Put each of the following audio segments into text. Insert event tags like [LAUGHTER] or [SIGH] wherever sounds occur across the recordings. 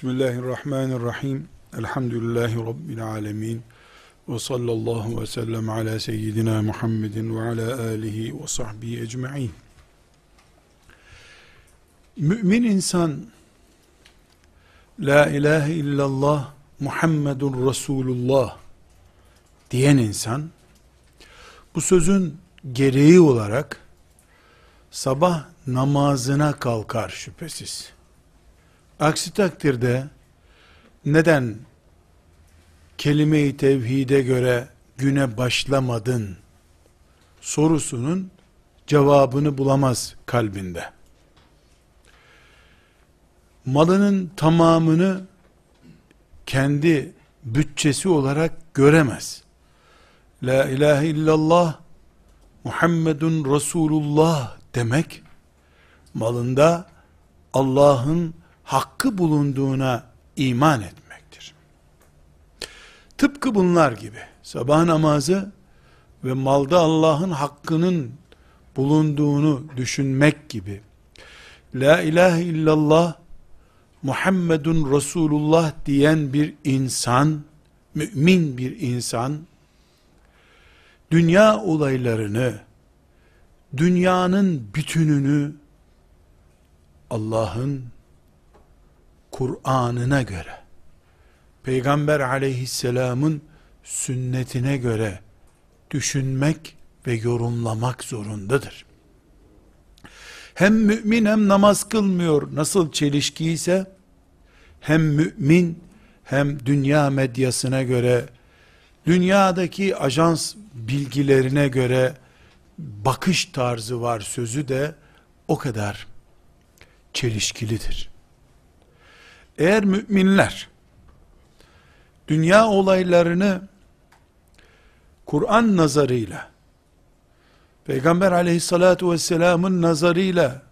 Bismillahirrahmanirrahim. Elhamdülillahi Rabbil alemin. Ve sallallahu ve sellem ala seyyidina Muhammedin ve ala alihi ve sahbihi ecma'in. Mümin insan, La ilahe illallah Muhammedun Resulullah diyen insan, bu sözün gereği olarak sabah namazına kalkar şüphesiz. Aksi takdirde neden kelime-i tevhide göre güne başlamadın sorusunun cevabını bulamaz kalbinde. Malının tamamını kendi bütçesi olarak göremez. La ilahe illallah Muhammedun Resulullah demek malında Allah'ın hakkı bulunduğuna iman etmektir. Tıpkı bunlar gibi sabah namazı ve malda Allah'ın hakkının bulunduğunu düşünmek gibi La ilahe illallah Muhammedun Resulullah diyen bir insan, mümin bir insan, dünya olaylarını, dünyanın bütününü Allah'ın Kur'an'ına göre, Peygamber aleyhisselamın sünnetine göre düşünmek ve yorumlamak zorundadır. Hem mümin hem namaz kılmıyor nasıl çelişki ise, hem mümin hem dünya medyasına göre, dünyadaki ajans bilgilerine göre bakış tarzı var sözü de o kadar çelişkilidir. Eğer müminler dünya olaylarını Kur'an nazarıyla Peygamber aleyhissalatu vesselamın nazarıyla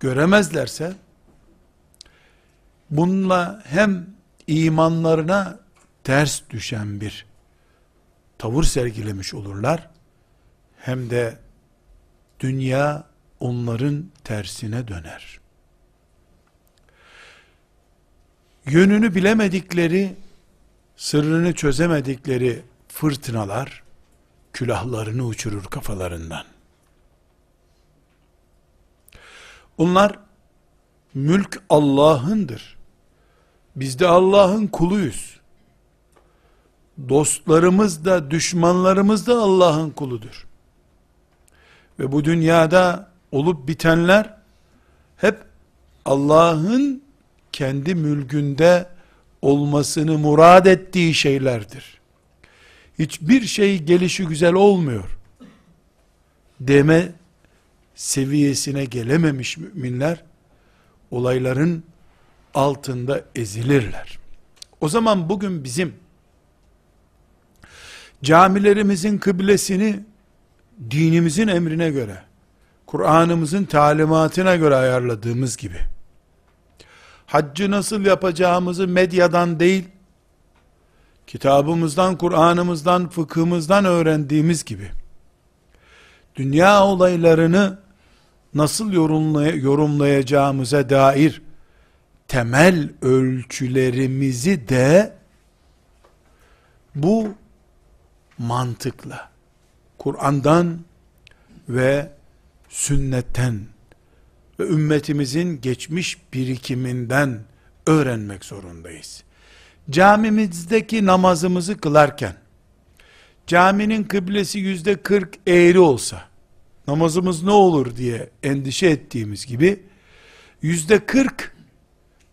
göremezlerse bununla hem imanlarına ters düşen bir tavır sergilemiş olurlar hem de dünya onların tersine döner. Yönünü bilemedikleri, sırrını çözemedikleri fırtınalar külahlarını uçurur kafalarından. Onlar mülk Allah'ındır. Biz de Allah'ın kuluyuz. Dostlarımız da düşmanlarımız da Allah'ın kuludur. Ve bu dünyada olup bitenler hep Allah'ın kendi mülkünde olmasını murad ettiği şeylerdir. Hiçbir şey gelişi güzel olmuyor. Deme seviyesine gelememiş müminler olayların altında ezilirler. O zaman bugün bizim camilerimizin kıblesini dinimizin emrine göre, Kur'an'ımızın talimatına göre ayarladığımız gibi, haccı nasıl yapacağımızı medyadan değil, kitabımızdan, Kur'an'ımızdan, fıkhımızdan öğrendiğimiz gibi, dünya olaylarını nasıl yorumlay yorumlayacağımıza dair temel ölçülerimizi de bu mantıkla Kur'an'dan ve sünnetten ve ümmetimizin geçmiş birikiminden öğrenmek zorundayız. Camimizdeki namazımızı kılarken, caminin kıblesi yüzde kırk eğri olsa, namazımız ne olur diye endişe ettiğimiz gibi, yüzde kırk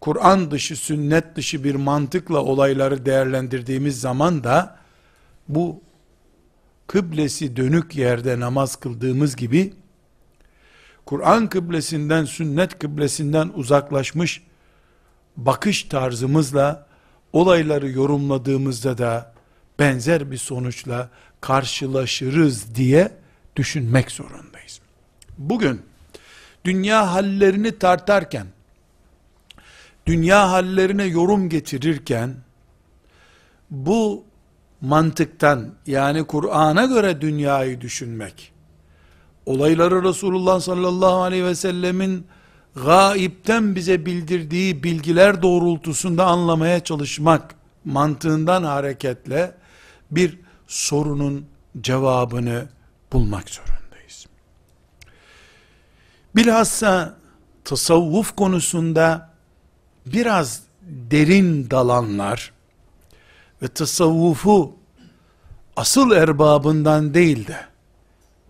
Kur'an dışı, sünnet dışı bir mantıkla olayları değerlendirdiğimiz zaman da, bu kıblesi dönük yerde namaz kıldığımız gibi, Kur'an kıblesinden, sünnet kıblesinden uzaklaşmış bakış tarzımızla olayları yorumladığımızda da benzer bir sonuçla karşılaşırız diye düşünmek zorundayız. Bugün dünya hallerini tartarken, dünya hallerine yorum getirirken, bu mantıktan yani Kur'an'a göre dünyayı düşünmek, olayları Resulullah sallallahu aleyhi ve sellemin gaipten bize bildirdiği bilgiler doğrultusunda anlamaya çalışmak mantığından hareketle bir sorunun cevabını bulmak zorundayız. Bilhassa tasavvuf konusunda biraz derin dalanlar ve tasavvufu asıl erbabından değil de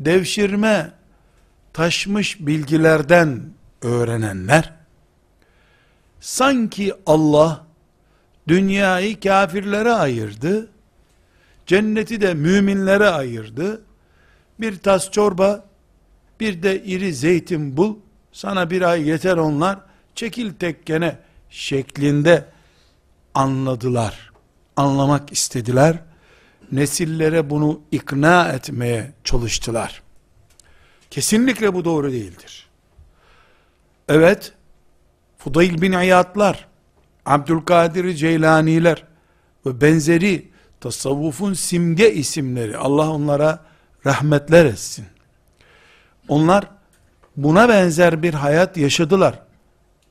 devşirme taşmış bilgilerden öğrenenler sanki Allah dünyayı kafirlere ayırdı cenneti de müminlere ayırdı. Bir tas çorba bir de iri zeytin bul sana bir ay yeter onlar çekil tekkene şeklinde anladılar anlamak istediler nesillere bunu ikna etmeye çalıştılar. Kesinlikle bu doğru değildir. Evet, Fudayl bin Ayatlar, Abdülkadir Ceylaniler ve benzeri tasavvufun simge isimleri, Allah onlara rahmetler etsin. Onlar buna benzer bir hayat yaşadılar.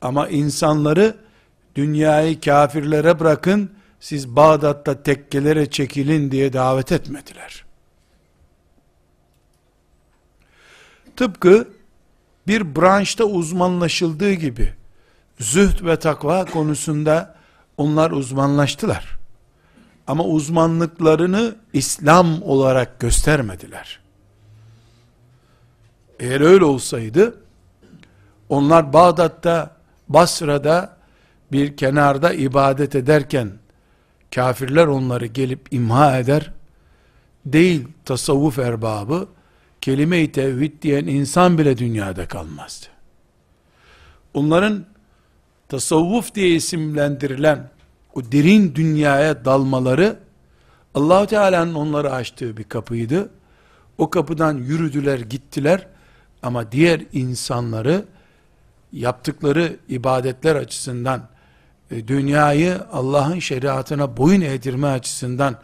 Ama insanları dünyayı kafirlere bırakın, siz Bağdat'ta tekkelere çekilin diye davet etmediler. Tıpkı bir branşta uzmanlaşıldığı gibi zühd ve takva konusunda onlar uzmanlaştılar. Ama uzmanlıklarını İslam olarak göstermediler. Eğer öyle olsaydı onlar Bağdat'ta, Basra'da bir kenarda ibadet ederken kafirler onları gelip imha eder, değil tasavvuf erbabı, kelime-i tevhid diyen insan bile dünyada kalmazdı. Onların tasavvuf diye isimlendirilen o derin dünyaya dalmaları Allahu Teala'nın onları açtığı bir kapıydı. O kapıdan yürüdüler, gittiler ama diğer insanları yaptıkları ibadetler açısından dünyayı Allah'ın şeriatına boyun eğdirme açısından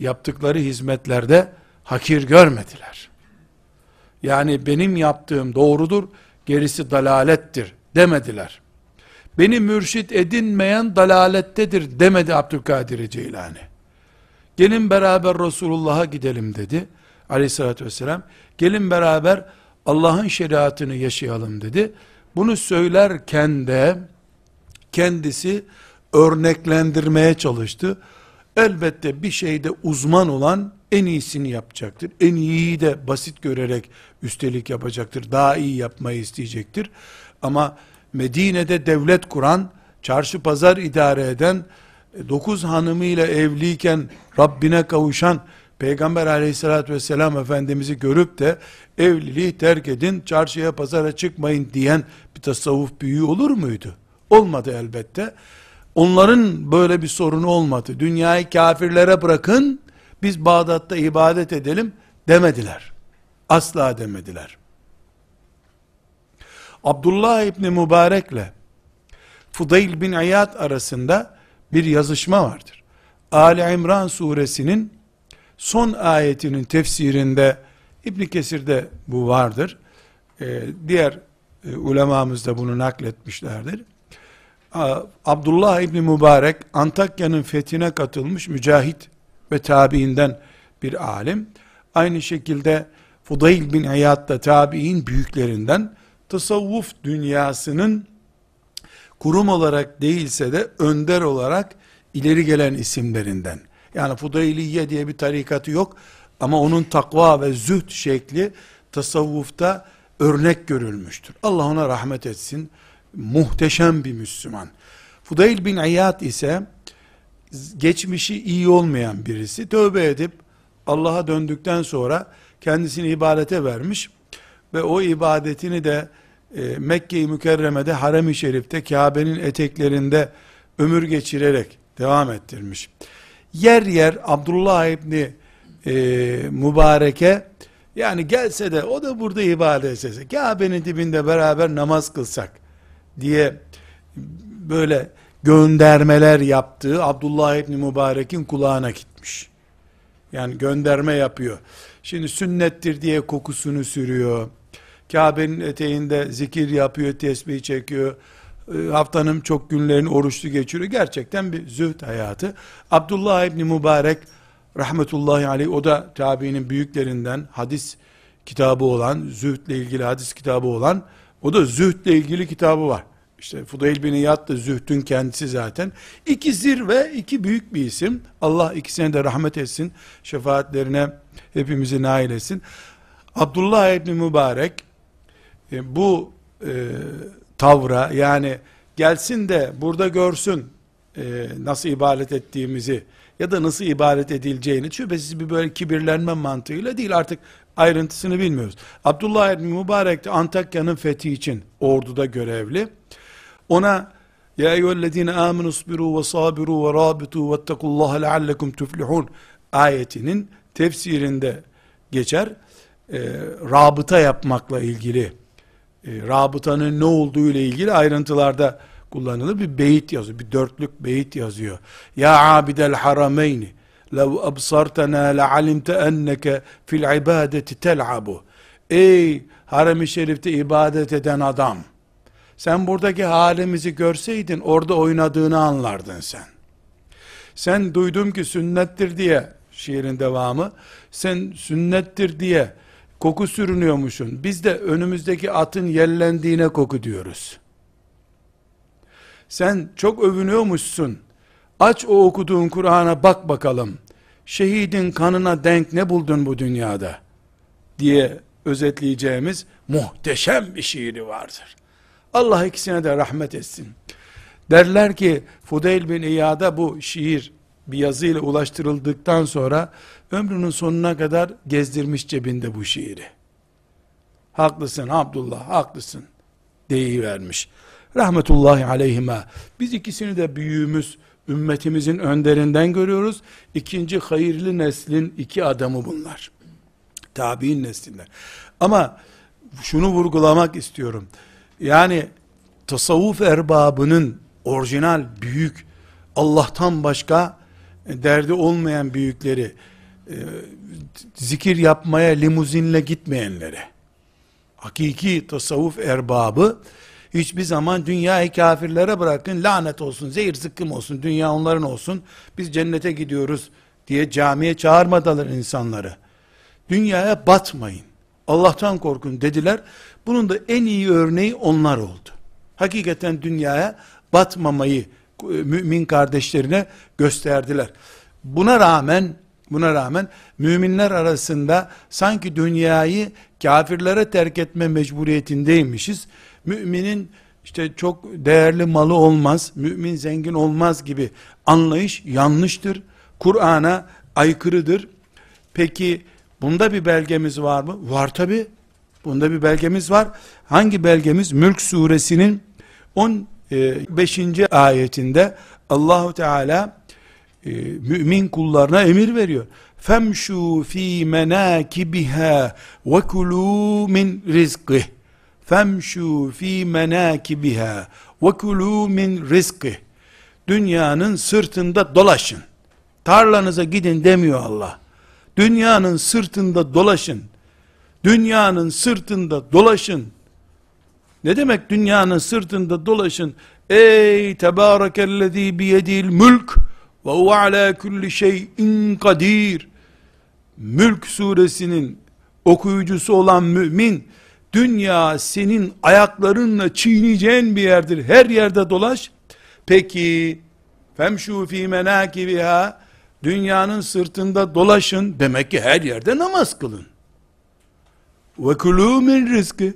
yaptıkları hizmetlerde hakir görmediler. Yani benim yaptığım doğrudur, gerisi dalalettir demediler. Beni mürşit edinmeyen dalalettedir demedi Abdülkadir Ceylani. Gelin beraber Resulullah'a gidelim dedi. Aleyhissalatü vesselam. Gelin beraber Allah'ın şeriatını yaşayalım dedi. Bunu söylerken de kendisi örneklendirmeye çalıştı. Elbette bir şeyde uzman olan en iyisini yapacaktır. En iyiyi de basit görerek üstelik yapacaktır. Daha iyi yapmayı isteyecektir. Ama Medine'de devlet kuran, çarşı pazar idare eden, dokuz hanımıyla evliyken Rabbine kavuşan Peygamber aleyhissalatü vesselam Efendimiz'i görüp de evliliği terk edin, çarşıya pazara çıkmayın diyen bir tasavvuf büyüğü olur muydu? Olmadı elbette. Onların böyle bir sorunu olmadı. Dünyayı kafirlere bırakın, biz Bağdat'ta ibadet edelim demediler. Asla demediler. Abdullah İbni Mübarek'le Fudayl bin Ayat arasında bir yazışma vardır. Ali İmran suresinin son ayetinin tefsirinde İbn Kesir'de bu vardır. Ee, diğer e, ulemamız da bunu nakletmişlerdir. Abdullah İbni Mübarek Antakya'nın fethine katılmış mücahit ve tabiinden bir alim. Aynı şekilde Fudayl bin Hayat da tabi'in büyüklerinden tasavvuf dünyasının kurum olarak değilse de önder olarak ileri gelen isimlerinden. Yani Fudayliye diye bir tarikatı yok ama onun takva ve zühd şekli tasavvufta örnek görülmüştür. Allah ona rahmet etsin muhteşem bir Müslüman. Fudayl bin İyad ise geçmişi iyi olmayan birisi. Tövbe edip Allah'a döndükten sonra kendisini ibadete vermiş ve o ibadetini de e, Mekke-i Mükerreme'de Harem-i Şerif'te Kabe'nin eteklerinde ömür geçirerek devam ettirmiş. Yer yer Abdullah İbni e, Mübareke yani gelse de o da burada ibadet etse Kabe'nin dibinde beraber namaz kılsak diye böyle göndermeler yaptığı Abdullah İbni Mübarek'in kulağına gitmiş. Yani gönderme yapıyor. Şimdi sünnettir diye kokusunu sürüyor. Kabe'nin eteğinde zikir yapıyor, tesbih çekiyor. E, haftanın çok günlerini oruçlu geçiriyor. Gerçekten bir zühd hayatı. Abdullah İbni Mübarek rahmetullahi aleyh o da tabiinin büyüklerinden hadis kitabı olan, zühdle ilgili hadis kitabı olan, o da zühdle ilgili kitabı var. İşte Fudayl bin İyad da zühdün kendisi zaten. İki zirve, iki büyük bir isim. Allah ikisine de rahmet etsin. Şefaatlerine hepimizi nail etsin. Abdullah İbni Mübarek e, bu e, tavra yani gelsin de burada görsün e, nasıl ibadet ettiğimizi ya da nasıl ibadet edileceğini şüphesiz bir böyle kibirlenme mantığıyla değil artık ayrıntısını bilmiyoruz. Abdullah İbni Mübarek de Antakya'nın fethi için orduda görevli. Ona ya eyyühellezine aminu sabiru ve sabiru ve rabitu vettekullaha leallekum tuflihun ayetinin tefsirinde geçer. E, rabıta yapmakla ilgili e, rabıtanın ne olduğu ile ilgili ayrıntılarda kullanılır. Bir beyit yazıyor. Bir dörtlük beyit yazıyor. Ya abidel harameyni lev absartana lealimte enneke fil ibadeti tel'abu. Ey harem-i şerifte ibadet eden adam sen buradaki halimizi görseydin orada oynadığını anlardın sen. Sen duydum ki sünnettir diye şiirin devamı sen sünnettir diye koku sürünüyormuşsun. Biz de önümüzdeki atın yellendiğine koku diyoruz. Sen çok övünüyormuşsun. Aç o okuduğun Kur'an'a bak bakalım. Şehidin kanına denk ne buldun bu dünyada? diye özetleyeceğimiz muhteşem bir şiiri vardır. Allah ikisine de rahmet etsin. Derler ki Fudeyl bin İyad'a bu şiir bir yazıyla ulaştırıldıktan sonra ömrünün sonuna kadar gezdirmiş cebinde bu şiiri. Haklısın Abdullah, haklısın deyivermiş. Rahmetullahi aleyhime. Biz ikisini de büyüğümüz, ümmetimizin önderinden görüyoruz. İkinci hayırlı neslin iki adamı bunlar. Tabi'in neslinden. Ama şunu vurgulamak istiyorum. Yani tasavvuf erbabının orijinal büyük Allah'tan başka derdi olmayan büyükleri e, zikir yapmaya limuzinle gitmeyenlere hakiki tasavvuf erbabı hiçbir zaman dünyayı kafirlere bırakın lanet olsun zehir zıkkım olsun dünya onların olsun biz cennete gidiyoruz diye camiye çağırmadılar insanları dünyaya batmayın Allah'tan korkun dediler bunun da en iyi örneği onlar oldu. Hakikaten dünyaya batmamayı e, mümin kardeşlerine gösterdiler. Buna rağmen buna rağmen müminler arasında sanki dünyayı kafirlere terk etme mecburiyetindeymişiz. Müminin işte çok değerli malı olmaz, mümin zengin olmaz gibi anlayış yanlıştır. Kur'an'a aykırıdır. Peki bunda bir belgemiz var mı? Var tabi. Bunda bir belgemiz var. Hangi belgemiz? Mülk suresinin 15. E, ayetinde Allahu Teala e, mümin kullarına emir veriyor. Femşu fi menakibiha ve kulu min rizqih. Femşu fi menakibiha ve kulu min rizqih. Dünyanın sırtında dolaşın. Tarlanıza gidin demiyor Allah. Dünyanın sırtında dolaşın. Dünyanın sırtında dolaşın. Ne demek dünyanın sırtında dolaşın? Ey tebârekellezî biyedil mülk ve huve alâ kulli şeyin kadir. Mülk suresinin okuyucusu olan mümin, dünya senin ayaklarınla çiğneyeceğin bir yerdir. Her yerde dolaş. Peki, femşû fî menâkibiha, dünyanın sırtında dolaşın. Demek ki her yerde namaz kılın. Ve kulû min rızkı.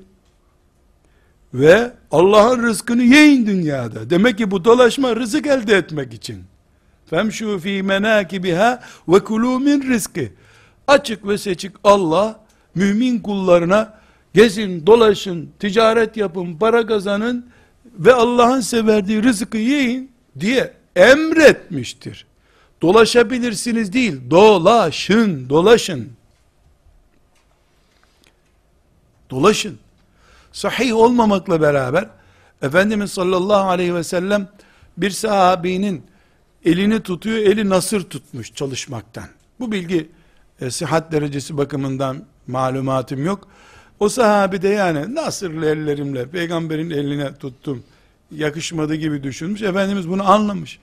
Ve Allah'ın rızkını yiyin dünyada. Demek ki bu dolaşma rızık elde etmek için. Femşu fi menakibiha ve kulû min rızkı. Açık ve seçik Allah mümin kullarına gezin, dolaşın, ticaret yapın, para kazanın ve Allah'ın severdiği rızkı yiyin diye emretmiştir. Dolaşabilirsiniz değil, dolaşın, dolaşın. Dolaşın. Sahih olmamakla beraber Efendimiz sallallahu aleyhi ve sellem bir sahabinin elini tutuyor, eli nasır tutmuş çalışmaktan. Bu bilgi e, sıhhat derecesi bakımından malumatım yok. O sahabi de yani nasırlı ellerimle peygamberin eline tuttum. Yakışmadı gibi düşünmüş. Efendimiz bunu anlamış.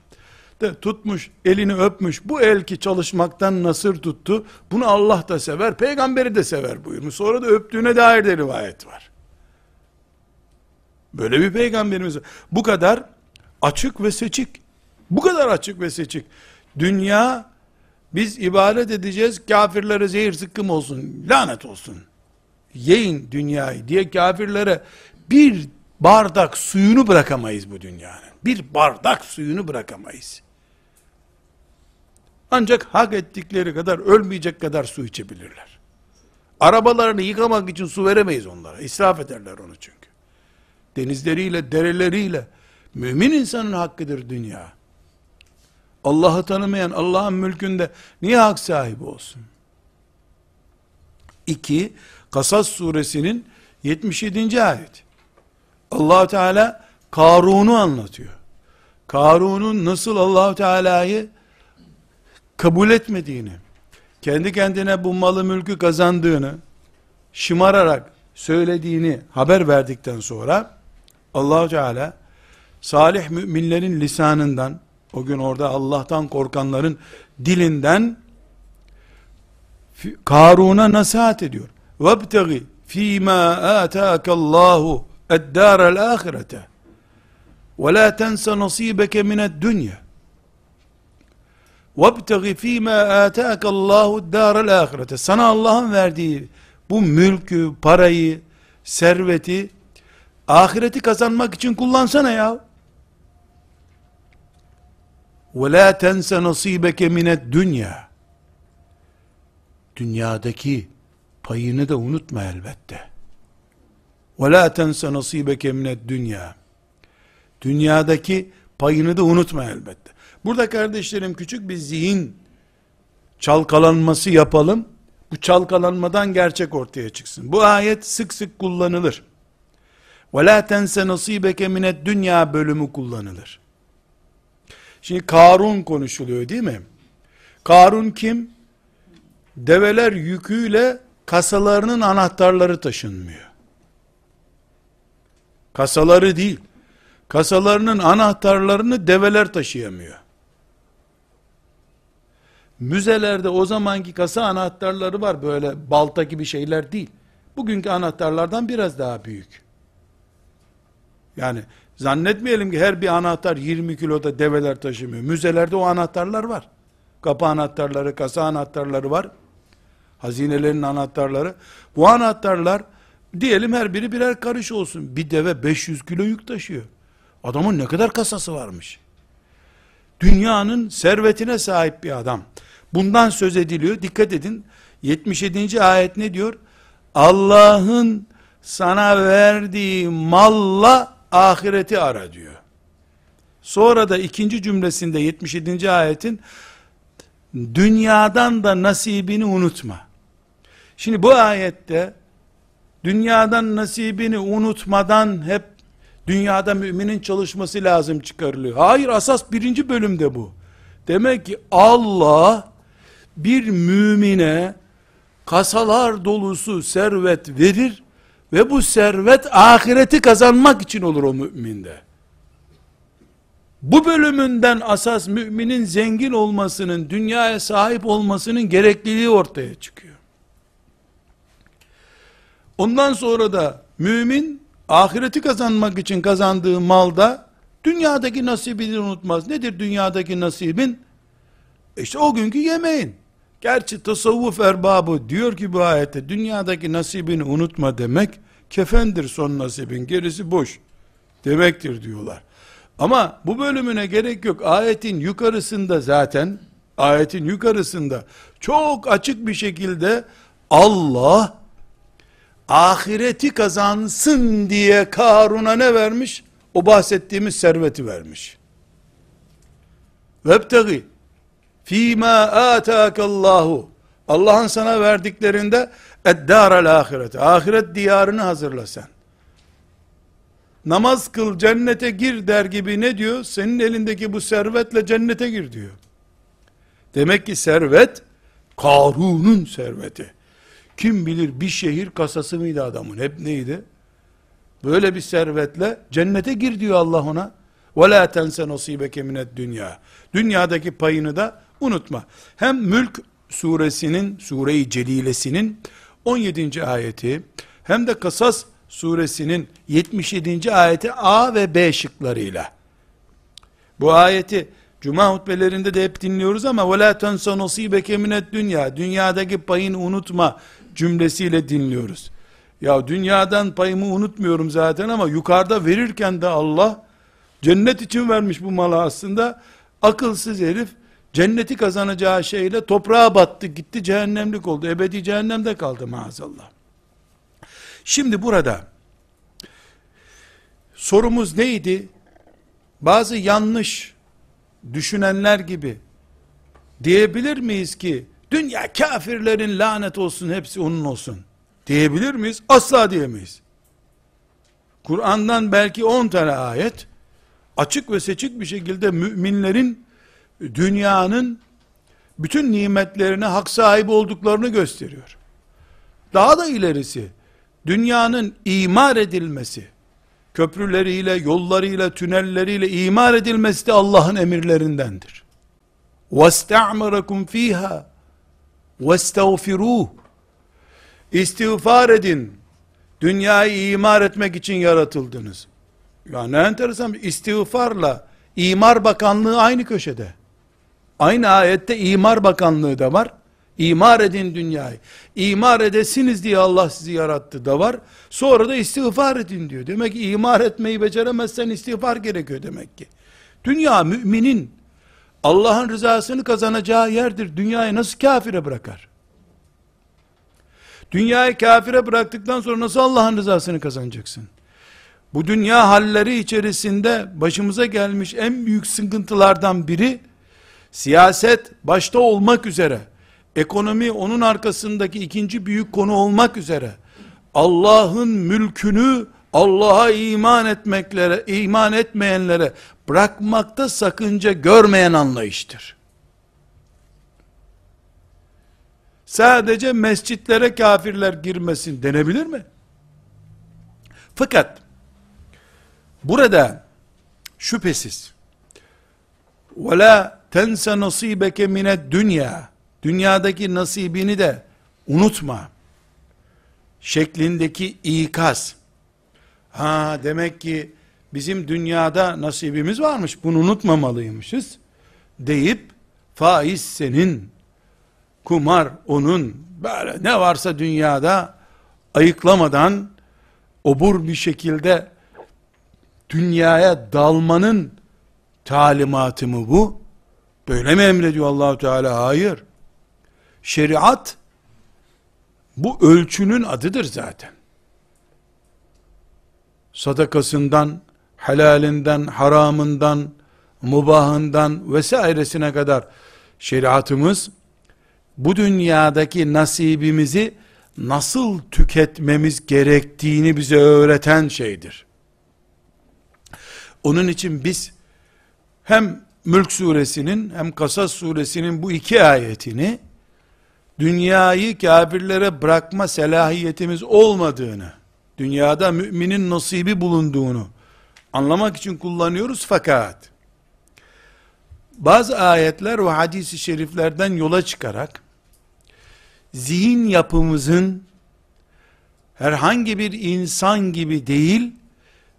De tutmuş, elini öpmüş. Bu el ki çalışmaktan nasır tuttu. Bunu Allah da sever, peygamberi de sever buyurmuş. Sonra da öptüğüne dair de rivayet var. Böyle bir peygamberimiz var. Bu kadar açık ve seçik. Bu kadar açık ve seçik. Dünya biz ibadet edeceğiz kafirlere zehir sıkkım olsun lanet olsun yiyin dünyayı diye kafirlere bir bardak suyunu bırakamayız bu dünyanın. Bir bardak suyunu bırakamayız. Ancak hak ettikleri kadar ölmeyecek kadar su içebilirler. Arabalarını yıkamak için su veremeyiz onlara. İsraf ederler onu çünkü. Denizleriyle dereleriyle. Mümin insanın hakkıdır dünya. Allah'ı tanımayan Allah'ın mülkünde niye hak sahibi olsun? 2. Kasas suresinin 77. ayet. allah Teala Karun'u anlatıyor. Karun'un nasıl allah Teala'yı kabul etmediğini, kendi kendine bu malı mülkü kazandığını, şımararak söylediğini haber verdikten sonra, allah Teala, salih müminlerin lisanından, o gün orada Allah'tan korkanların dilinden Karun'a nasihat ediyor. وَابْتَغِ ف۪ي مَا آتَاكَ اللّٰهُ الدَّارَ الْآخِرَةَ وَلَا تَنْسَ نَصِيبَكَ مِنَ الدُّنْيَا وَابْتَغِ ف۪ي مَا آتَاكَ اللّٰهُ الدَّارَ الْآخِرَةَ Sana Allah'ın verdiği bu mülkü, parayı, serveti, ahireti kazanmak için kullansana ya. وَلَا تَنْسَ نَصِيبَكَ مِنَ الدُّنْيَا Dünyadaki payını da unutma elbette. وَلَا تَنْسَ نَصِيبَكَ مِنَ الدُّنْيَا Dünyadaki payını da unutma elbette. Burada kardeşlerim küçük bir zihin çalkalanması yapalım. Bu çalkalanmadan gerçek ortaya çıksın. Bu ayet sık sık kullanılır. وَلَا تَنْسَ نَصِيبَكَ مِنَ الدُّنْيَا bölümü kullanılır. Şimdi Karun konuşuluyor değil mi? Karun kim? Develer yüküyle kasalarının anahtarları taşınmıyor. Kasaları değil. Kasalarının anahtarlarını develer taşıyamıyor. Müzelerde o zamanki kasa anahtarları var böyle balta gibi şeyler değil. Bugünkü anahtarlardan biraz daha büyük. Yani Zannetmeyelim ki her bir anahtar 20 kiloda develer taşımıyor. Müzelerde o anahtarlar var. Kapı anahtarları, kasa anahtarları var. Hazinelerin anahtarları. Bu anahtarlar diyelim her biri birer karış olsun. Bir deve 500 kilo yük taşıyor. Adamın ne kadar kasası varmış. Dünyanın servetine sahip bir adam. Bundan söz ediliyor. Dikkat edin. 77. ayet ne diyor? Allah'ın sana verdiği malla ahireti ara diyor. Sonra da ikinci cümlesinde 77. ayetin dünyadan da nasibini unutma. Şimdi bu ayette dünyadan nasibini unutmadan hep dünyada müminin çalışması lazım çıkarılıyor. Hayır asas birinci bölümde bu. Demek ki Allah bir mümine kasalar dolusu servet verir ve bu servet ahireti kazanmak için olur o müminde. Bu bölümünden asas müminin zengin olmasının, dünyaya sahip olmasının gerekliliği ortaya çıkıyor. Ondan sonra da mümin ahireti kazanmak için kazandığı malda dünyadaki nasibini unutmaz. Nedir dünyadaki nasibin? İşte o günkü yemeğin. Gerçi tasavvuf erbabı diyor ki bu ayette dünyadaki nasibini unutma demek kefendir son nasibin gerisi boş demektir diyorlar. Ama bu bölümüne gerek yok. Ayetin yukarısında zaten ayetin yukarısında çok açık bir şekilde Allah ahireti kazansın diye Karun'a ne vermiş? O bahsettiğimiz serveti vermiş. Vebtegi fîmâ âtâkallâhu Allah'ın sana verdiklerinde eddârel ahirete ahiret diyarını hazırla sen. Namaz kıl cennete gir der gibi ne diyor? Senin elindeki bu servetle cennete gir diyor. Demek ki servet Karun'un serveti kim bilir bir şehir kasası mıydı adamın? Hep neydi? Böyle bir servetle cennete gir diyor Allah ona. وَلَا تَنْسَ نَصِيبَكَ مِنَ dünya. Dünyadaki payını da unutma. Hem Mülk suresinin, sure-i celilesinin 17. ayeti, hem de Kasas suresinin 77. ayeti A ve B şıklarıyla. Bu ayeti Cuma hutbelerinde de hep dinliyoruz ama وَلَا تَنْسَ نَصِيبَكَ مِنَ dünya. Dünyadaki payını unutma cümlesiyle dinliyoruz. Ya dünyadan payımı unutmuyorum zaten ama yukarıda verirken de Allah cennet için vermiş bu malı aslında. Akılsız herif cenneti kazanacağı şeyle toprağa battı gitti cehennemlik oldu. Ebedi cehennemde kaldı maazallah. Şimdi burada sorumuz neydi? Bazı yanlış düşünenler gibi diyebilir miyiz ki dünya kafirlerin lanet olsun hepsi onun olsun diyebilir miyiz? Asla diyemeyiz. Kur'an'dan belki 10 tane ayet açık ve seçik bir şekilde müminlerin dünyanın bütün nimetlerine hak sahibi olduklarını gösteriyor. Daha da ilerisi dünyanın imar edilmesi, köprüleriyle, yollarıyla, tünelleriyle imar edilmesi de Allah'ın emirlerindendir. وَاسْتَعْمَرَكُمْ ف۪يهَا وَاسْتَغْفِرُوهُ İstiğfar edin. Dünyayı imar etmek için yaratıldınız. Ya ne enteresan istiğfarla imar bakanlığı aynı köşede. Aynı ayette imar bakanlığı da var. İmar edin dünyayı. İmar edesiniz diye Allah sizi yarattı da var. Sonra da istiğfar edin diyor. Demek ki imar etmeyi beceremezsen istiğfar gerekiyor demek ki. Dünya müminin Allah'ın rızasını kazanacağı yerdir. Dünyayı nasıl kafire bırakar? Dünyayı kafire bıraktıktan sonra nasıl Allah'ın rızasını kazanacaksın? Bu dünya halleri içerisinde başımıza gelmiş en büyük sıkıntılardan biri siyaset başta olmak üzere ekonomi onun arkasındaki ikinci büyük konu olmak üzere Allah'ın mülkünü Allah'a iman etmeklere, iman etmeyenlere bırakmakta sakınca görmeyen anlayıştır. Sadece mescitlere kafirler girmesin denebilir mi? Fakat burada şüphesiz وَلَا tense nasibeke mine dünya dünyadaki nasibini de unutma şeklindeki ikaz ha demek ki bizim dünyada nasibimiz varmış bunu unutmamalıymışız deyip faiz senin kumar onun böyle ne varsa dünyada ayıklamadan obur bir şekilde dünyaya dalmanın talimatı mı bu? Böyle mi emrediyor Allahu Teala? Hayır. Şeriat bu ölçünün adıdır zaten. Sadakasından, helalinden, haramından, mubahından vesairesine kadar şeriatımız bu dünyadaki nasibimizi nasıl tüketmemiz gerektiğini bize öğreten şeydir. Onun için biz hem Mülk suresinin hem Kasas suresinin bu iki ayetini dünyayı kafirlere bırakma selahiyetimiz olmadığını, dünyada müminin nasibi bulunduğunu anlamak için kullanıyoruz fakat bazı ayetler ve hadisi şeriflerden yola çıkarak zihin yapımızın herhangi bir insan gibi değil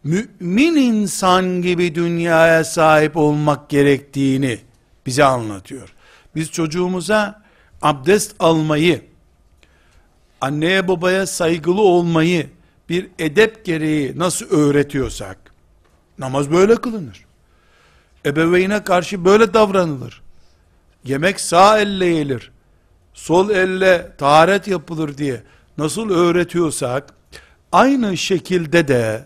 mümin insan gibi dünyaya sahip olmak gerektiğini bize anlatıyor. Biz çocuğumuza abdest almayı, anneye babaya saygılı olmayı bir edep gereği nasıl öğretiyorsak, namaz böyle kılınır. Ebeveyne karşı böyle davranılır. Yemek sağ elle yenir. Sol elle taharet yapılır diye nasıl öğretiyorsak, aynı şekilde de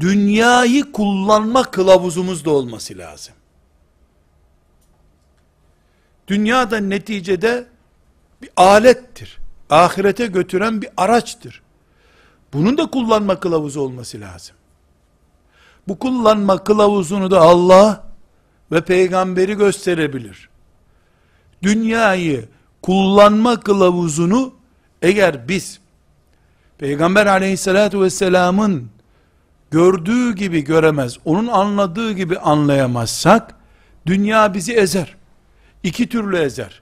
dünyayı kullanma kılavuzumuz da olması lazım. Dünya da neticede bir alettir. Ahirete götüren bir araçtır. Bunun da kullanma kılavuzu olması lazım. Bu kullanma kılavuzunu da Allah ve peygamberi gösterebilir. Dünyayı kullanma kılavuzunu eğer biz Peygamber aleyhissalatu vesselamın gördüğü gibi göremez, onun anladığı gibi anlayamazsak, dünya bizi ezer. İki türlü ezer.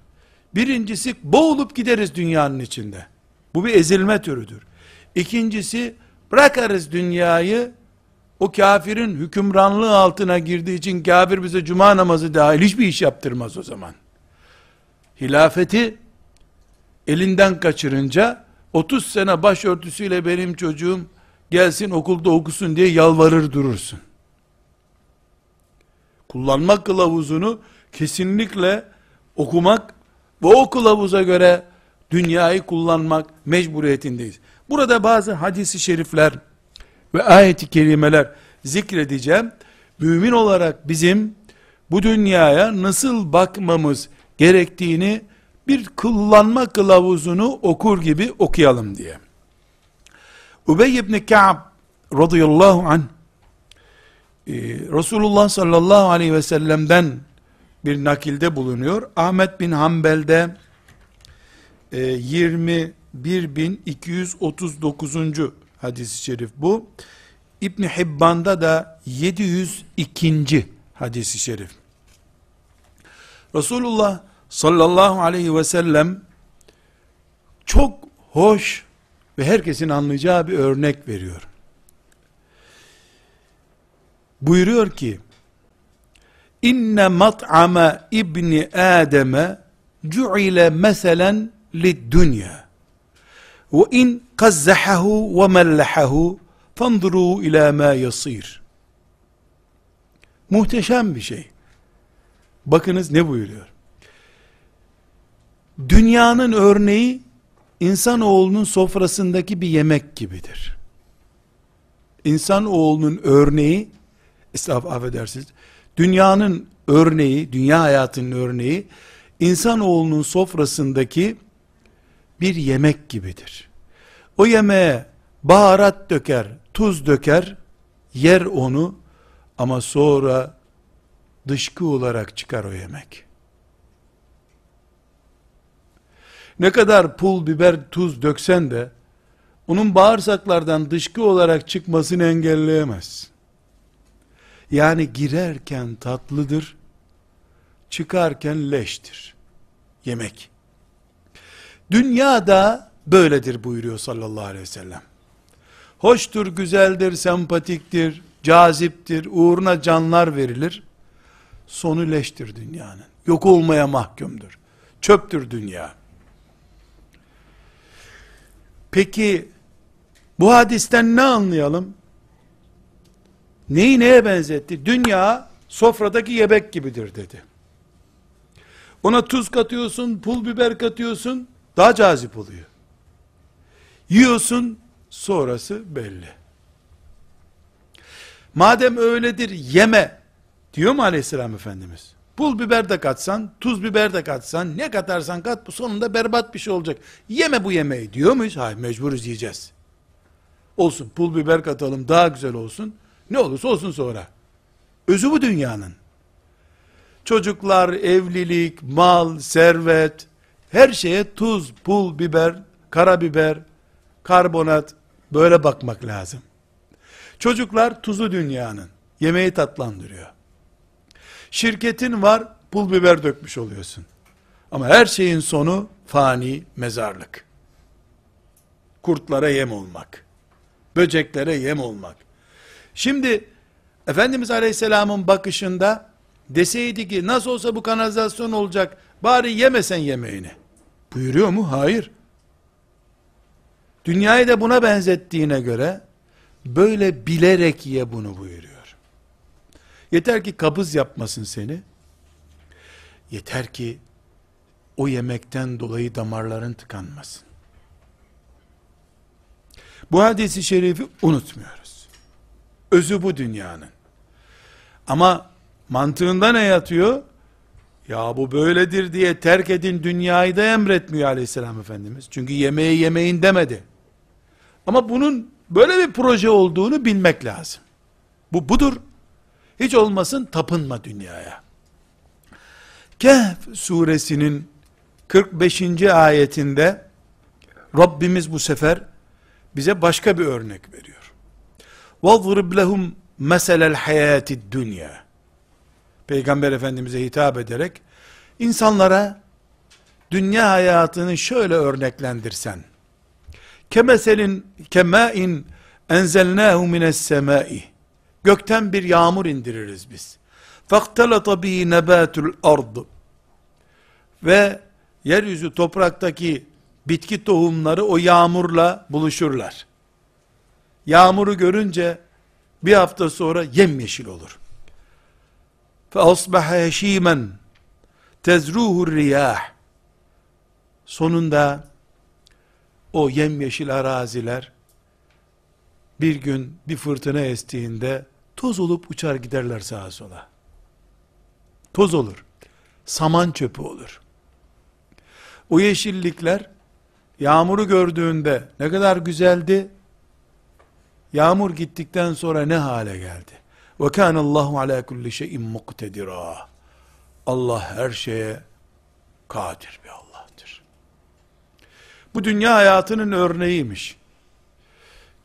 Birincisi boğulup gideriz dünyanın içinde. Bu bir ezilme türüdür. İkincisi bırakarız dünyayı o kafirin hükümranlığı altına girdiği için kafir bize cuma namazı dahil hiçbir iş yaptırmaz o zaman. Hilafeti elinden kaçırınca 30 sene başörtüsüyle benim çocuğum gelsin okulda okusun diye yalvarır durursun. Kullanma kılavuzunu kesinlikle okumak ve o kılavuza göre dünyayı kullanmak mecburiyetindeyiz. Burada bazı hadisi şerifler ve ayeti kerimeler zikredeceğim. Mümin olarak bizim bu dünyaya nasıl bakmamız gerektiğini bir kullanma kılavuzunu okur gibi okuyalım diye. Ubey ibn Ka'b radıyallahu an e, Resulullah sallallahu aleyhi ve sellem'den bir nakilde bulunuyor. Ahmet bin Hanbel'de e, 21.239. hadis-i şerif bu. İbn Hibban'da da 702. hadis-i şerif. Resulullah sallallahu aleyhi ve sellem çok hoş ve herkesin anlayacağı bir örnek veriyor. Buyuruyor ki inne mat'ama ibni Adem'e cu'ile meselen lid dünya ve in kazzahahu ve mellahahu fanduru ila ma yasir. Muhteşem bir şey. Bakınız ne buyuruyor? Dünyanın örneği insanoğlunun sofrasındaki bir yemek gibidir. İnsanoğlunun örneği, estağfurullah affedersiniz, dünyanın örneği, dünya hayatının örneği, insanoğlunun sofrasındaki bir yemek gibidir. O yemeğe baharat döker, tuz döker, yer onu ama sonra dışkı olarak çıkar o yemek. Ne kadar pul, biber, tuz döksen de onun bağırsaklardan dışkı olarak çıkmasını engelleyemez. Yani girerken tatlıdır, çıkarken leştir. Yemek. Dünya da böyledir buyuruyor sallallahu aleyhi ve sellem. Hoştur, güzeldir, sempatiktir, caziptir, uğruna canlar verilir. Sonu leştir dünyanın. Yok olmaya mahkumdur. Çöptür dünya. Peki bu hadisten ne anlayalım? Neyi neye benzetti? Dünya sofradaki yebek gibidir dedi. Ona tuz katıyorsun, pul biber katıyorsun, daha cazip oluyor. Yiyorsun, sonrası belli. Madem öyledir, yeme diyor mu aleyhisselam efendimiz? Pul biber de katsan, tuz biber de katsan, ne katarsan kat bu sonunda berbat bir şey olacak. Yeme bu yemeği diyor muyuz? Hayır mecburuz yiyeceğiz. Olsun pul biber katalım daha güzel olsun. Ne olursa olsun sonra. Özü bu dünyanın. Çocuklar, evlilik, mal, servet, her şeye tuz, pul, biber, karabiber, karbonat, böyle bakmak lazım. Çocuklar tuzu dünyanın. Yemeği tatlandırıyor. Şirketin var, pul biber dökmüş oluyorsun. Ama her şeyin sonu fani mezarlık. Kurtlara yem olmak. Böceklere yem olmak. Şimdi Efendimiz Aleyhisselam'ın bakışında deseydi ki nasıl olsa bu kanalizasyon olacak bari yemesen yemeğini. Buyuruyor mu? Hayır. Dünyayı da buna benzettiğine göre böyle bilerek ye bunu buyuruyor. Yeter ki kabız yapmasın seni. Yeter ki o yemekten dolayı damarların tıkanmasın. Bu hadisi şerifi unutmuyoruz. Özü bu dünyanın. Ama mantığında ne yatıyor? Ya bu böyledir diye terk edin dünyayı da emretmiyor aleyhisselam efendimiz. Çünkü yemeği yemeyin demedi. Ama bunun böyle bir proje olduğunu bilmek lazım. Bu budur. Hiç olmasın tapınma dünyaya. Kehf suresinin 45. ayetinde Rabbimiz bu sefer bize başka bir örnek veriyor. وَضْرِبْ لَهُمْ مَسَلَ الْحَيَاتِ الدُّنْيَا Peygamber Efendimiz'e hitap ederek insanlara dünya hayatını şöyle örneklendirsen kemeselin kemain enzelnahu mines semai gökten bir yağmur indiririz biz faktalata bi nebatul ard ve yeryüzü topraktaki bitki tohumları o yağmurla buluşurlar. Yağmuru görünce bir hafta sonra yemyeşil olur. Asbaha yeşimen tezruhu riyah. Sonunda o yemyeşil araziler bir gün bir fırtına estiğinde toz olup uçar giderler sağa sola. Toz olur. Saman çöpü olur. O yeşillikler yağmuru gördüğünde ne kadar güzeldi. Yağmur gittikten sonra ne hale geldi? Ve kana Allahu ala kulli şeyin muktedira. Allah her şeye kadir bir Allah'tır. Bu dünya hayatının örneğiymiş.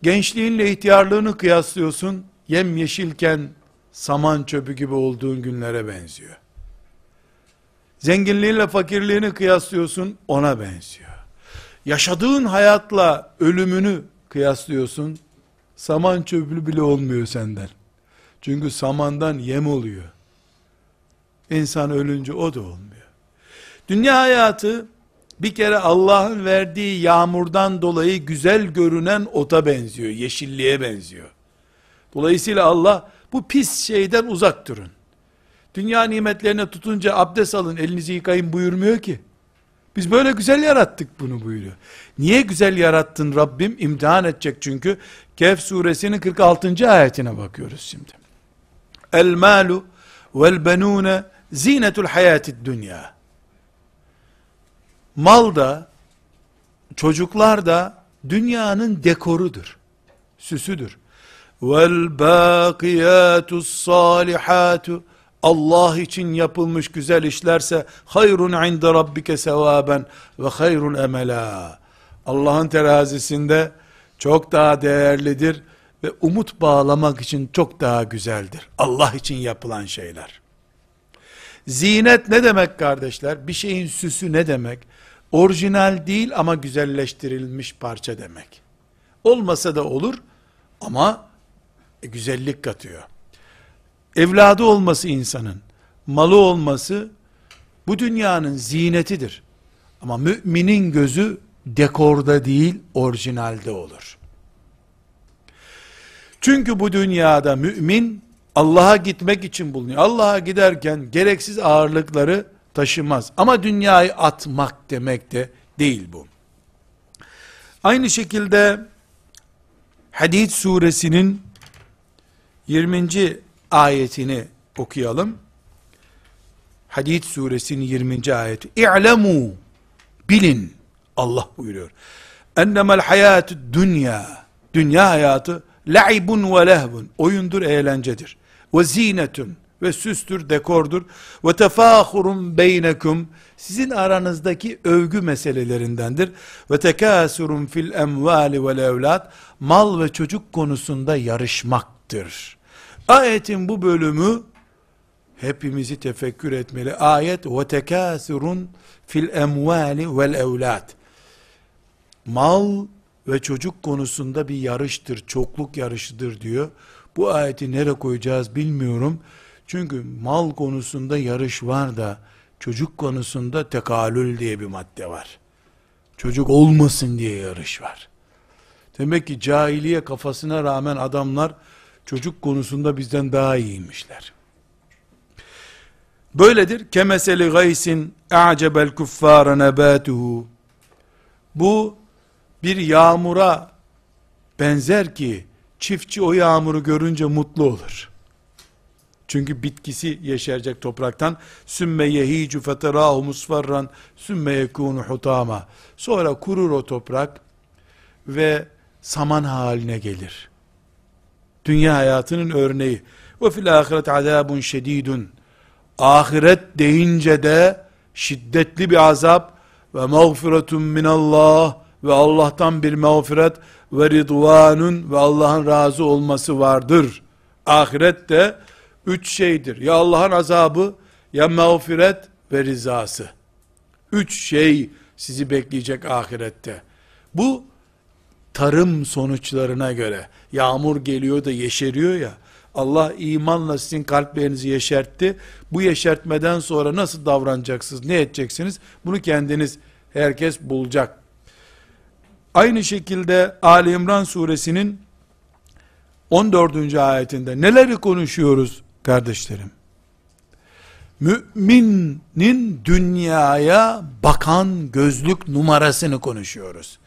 Gençliğinle ihtiyarlığını kıyaslıyorsun, yem yeşilken saman çöpü gibi olduğun günlere benziyor. Zenginliğinle fakirliğini kıyaslıyorsun, ona benziyor. Yaşadığın hayatla ölümünü kıyaslıyorsun, saman çöpü bile olmuyor senden. Çünkü samandan yem oluyor. İnsan ölünce o da olmuyor. Dünya hayatı bir kere Allah'ın verdiği yağmurdan dolayı güzel görünen ota benziyor, yeşilliğe benziyor. Dolayısıyla Allah bu pis şeyden uzak durun. Dünya nimetlerine tutunca abdest alın, elinizi yıkayın buyurmuyor ki. Biz böyle güzel yarattık bunu buyuruyor. Niye güzel yarattın Rabbim? İmtihan edecek çünkü. Kehf suresinin 46. ayetine bakıyoruz şimdi. El malu vel benune zinetul hayatid dünya. Mal da, çocuklar da dünyanın dekorudur. Süsüdür. Vel bakiyatus salihatu Allah için yapılmış güzel işlerse hayrun inde rabbike sevaben ve hayrun emela. Allah'ın terazisinde çok daha değerlidir ve umut bağlamak için çok daha güzeldir. Allah için yapılan şeyler. Zinet ne demek kardeşler? Bir şeyin süsü ne demek? Orijinal değil ama güzelleştirilmiş parça demek. Olmasa da olur ama güzellik katıyor evladı olması insanın, malı olması bu dünyanın zinetidir. Ama müminin gözü dekorda değil, orijinalde olur. Çünkü bu dünyada mümin Allah'a gitmek için bulunuyor. Allah'a giderken gereksiz ağırlıkları taşımaz. Ama dünyayı atmak demek de değil bu. Aynı şekilde Hadid suresinin 20 ayetini okuyalım. Hadid suresinin 20. ayeti. İ'lemu bilin Allah buyuruyor. Ennemel hayatü dünya dünya hayatı la'ibun ve lehvun oyundur eğlencedir. Ve zinetun ve süstür dekordur. Ve tefahurun beynekum sizin aranızdaki övgü meselelerindendir. Ve tekasurun fil emvali vel evlat mal ve çocuk konusunda yarışmaktır. Ayetin bu bölümü hepimizi tefekkür etmeli. Ayet ve tekâsürun fil emvali vel evlat. Mal ve çocuk konusunda bir yarıştır, çokluk yarışıdır diyor. Bu ayeti nereye koyacağız bilmiyorum. Çünkü mal konusunda yarış var da çocuk konusunda tekalül diye bir madde var. Çocuk olmasın diye yarış var. Demek ki cahiliye kafasına rağmen adamlar çocuk konusunda bizden daha iyiymişler. Böyledir. Kemeseli gaysin a'cebel kuffara nebatuhu. Bu bir yağmura benzer ki çiftçi o yağmuru görünce mutlu olur. Çünkü bitkisi yeşerecek topraktan. Sümme yehicu feterahu musfarran sümme yekunu hutama. Sonra kurur o toprak ve saman haline gelir. Dünya hayatının örneği. Ve fil ahiret azabun şedidun. Ahiret deyince de şiddetli bir azap ve mağfiretun minallah ve Allah'tan bir mağfiret ve ridvanun ve Allah'ın razı olması vardır. Ahirette üç şeydir. Ya Allah'ın azabı, ya mağfiret ve rızası. Üç şey sizi bekleyecek ahirette. Bu tarım sonuçlarına göre yağmur geliyor da yeşeriyor ya Allah imanla sizin kalplerinizi yeşertti. Bu yeşertmeden sonra nasıl davranacaksınız, ne edeceksiniz? Bunu kendiniz herkes bulacak. Aynı şekilde Ali İmran suresinin 14. ayetinde neleri konuşuyoruz kardeşlerim? Müminin dünyaya bakan gözlük numarasını konuşuyoruz.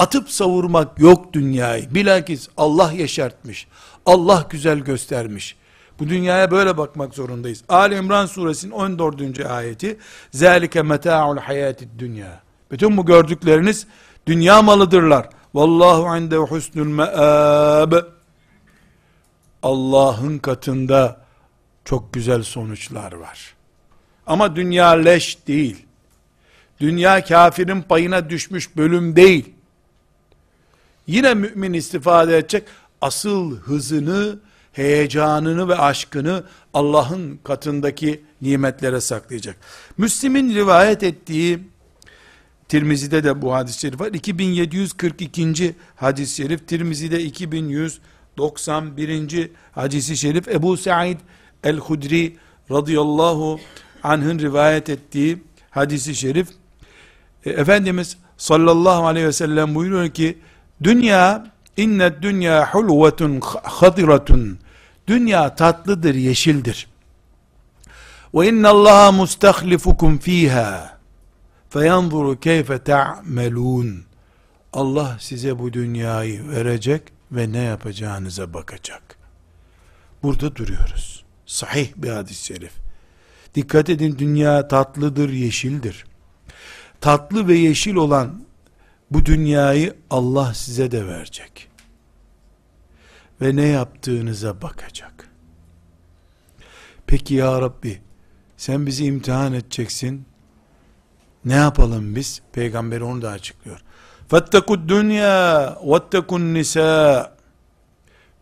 Atıp savurmak yok dünyayı. Bilakis Allah yeşertmiş. Allah güzel göstermiş. Bu dünyaya böyle bakmak zorundayız. Ali İmran suresinin 14. ayeti Zalike meta'ul hayatid dünya. Bütün bu gördükleriniz dünya malıdırlar. Vallahu indehu husnul me'ab. Allah'ın katında çok güzel sonuçlar var. Ama dünya leş değil. Dünya kafirin payına düşmüş bölüm değil. Yine mümin istifade edecek. Asıl hızını, heyecanını ve aşkını Allah'ın katındaki nimetlere saklayacak. Müslim'in rivayet ettiği Tirmizi'de de bu hadis-i şerif var. 2742. hadis-i şerif, Tirmizi'de 2191. hadis-i şerif, Ebu Sa'id el-Hudri radıyallahu anh'ın rivayet ettiği hadisi şerif, e, Efendimiz sallallahu aleyhi ve sellem buyuruyor ki, dünya, innet dünya hulvetun hadiratun, dünya tatlıdır, yeşildir. Ve innallaha mustahlifukum fiha, feyanzuru keyfe ta'melun. Allah size bu dünyayı verecek ve ne yapacağınıza bakacak. Burada duruyoruz. Sahih bir hadis-i şerif. Dikkat edin dünya tatlıdır, yeşildir. Tatlı ve yeşil olan bu dünyayı Allah size de verecek. Ve ne yaptığınıza bakacak. Peki ya Rabbi, sen bizi imtihan edeceksin. Ne yapalım biz? Peygamber onu da açıklıyor. فَاتَّقُوا dünya وَاتَّقُوا nisa.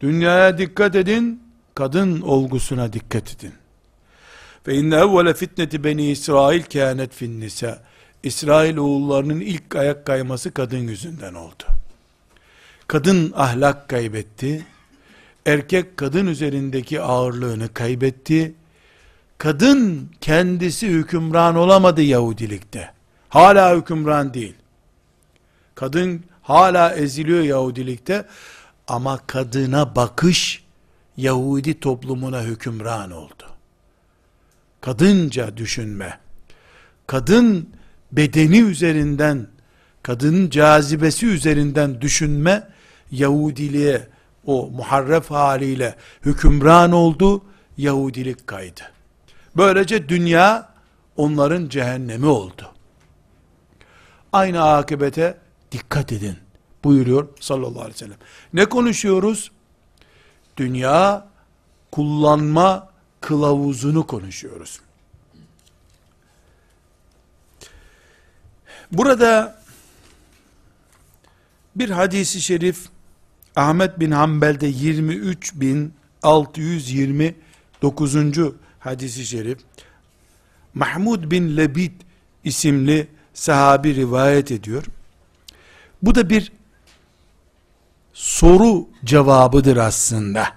Dünyaya dikkat edin, kadın olgusuna dikkat edin. Ve inne evvele fitneti beni İsrail kânet fin nisa. İsrail oğullarının ilk ayak kayması kadın yüzünden oldu. Kadın ahlak kaybetti. Erkek kadın üzerindeki ağırlığını kaybetti. Kadın kendisi hükümran olamadı Yahudilikte. Hala hükümran değil. Kadın hala eziliyor Yahudilikte ama kadına bakış Yahudi toplumuna hükümran oldu. Kadınca düşünme. Kadın bedeni üzerinden, kadının cazibesi üzerinden düşünme, Yahudiliğe, o muharref haliyle hükümran oldu, Yahudilik kaydı. Böylece dünya onların cehennemi oldu. Aynı akıbete dikkat edin buyuruyor sallallahu aleyhi ve sellem. Ne konuşuyoruz? Dünya kullanma kılavuzunu konuşuyoruz. Burada bir hadisi şerif Ahmet bin Hanbel'de 23.629. hadisi şerif Mahmud bin Lebid isimli sahabi rivayet ediyor. Bu da bir soru cevabıdır aslında.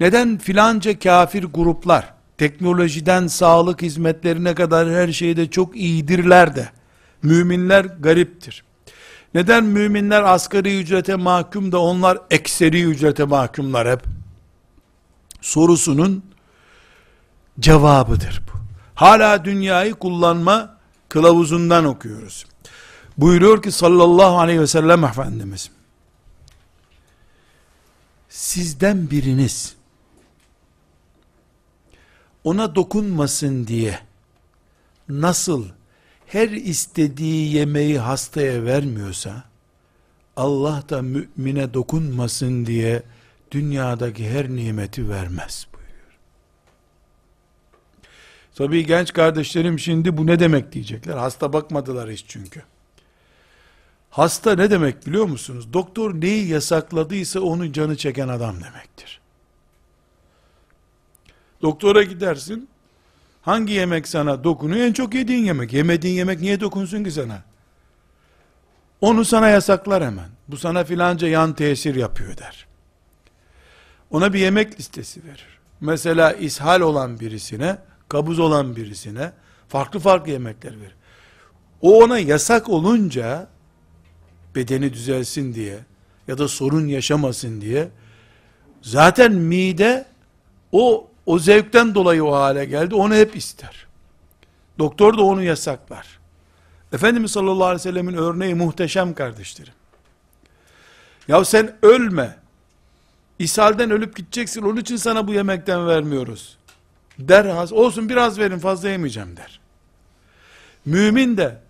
Neden filanca kafir gruplar teknolojiden sağlık hizmetlerine kadar her şeyde çok iyidirler de müminler gariptir. Neden müminler asgari ücrete mahkum da onlar ekseri ücrete mahkumlar hep? Sorusunun cevabıdır bu. Hala dünyayı kullanma kılavuzundan okuyoruz. Buyuruyor ki sallallahu aleyhi ve sellem Efendimiz sizden biriniz ona dokunmasın diye nasıl her istediği yemeği hastaya vermiyorsa Allah da mümine dokunmasın diye dünyadaki her nimeti vermez buyuruyor. Tabii genç kardeşlerim şimdi bu ne demek diyecekler. Hasta bakmadılar hiç çünkü. Hasta ne demek biliyor musunuz? Doktor neyi yasakladıysa onun canı çeken adam demektir. Doktora gidersin, hangi yemek sana dokunuyor? En çok yediğin yemek. Yemediğin yemek niye dokunsun ki sana? Onu sana yasaklar hemen. Bu sana filanca yan tesir yapıyor der. Ona bir yemek listesi verir. Mesela ishal olan birisine, kabuz olan birisine farklı farklı yemekler verir. O ona yasak olunca bedeni düzelsin diye ya da sorun yaşamasın diye zaten mide o o zevkten dolayı o hale geldi. Onu hep ister. Doktor da onu yasaklar. Efendimiz sallallahu aleyhi ve sellemin örneği muhteşem kardeşlerim. Ya sen ölme. İshalden ölüp gideceksin. Onun için sana bu yemekten vermiyoruz. Der, olsun biraz verin fazla yemeyeceğim der. Mümin de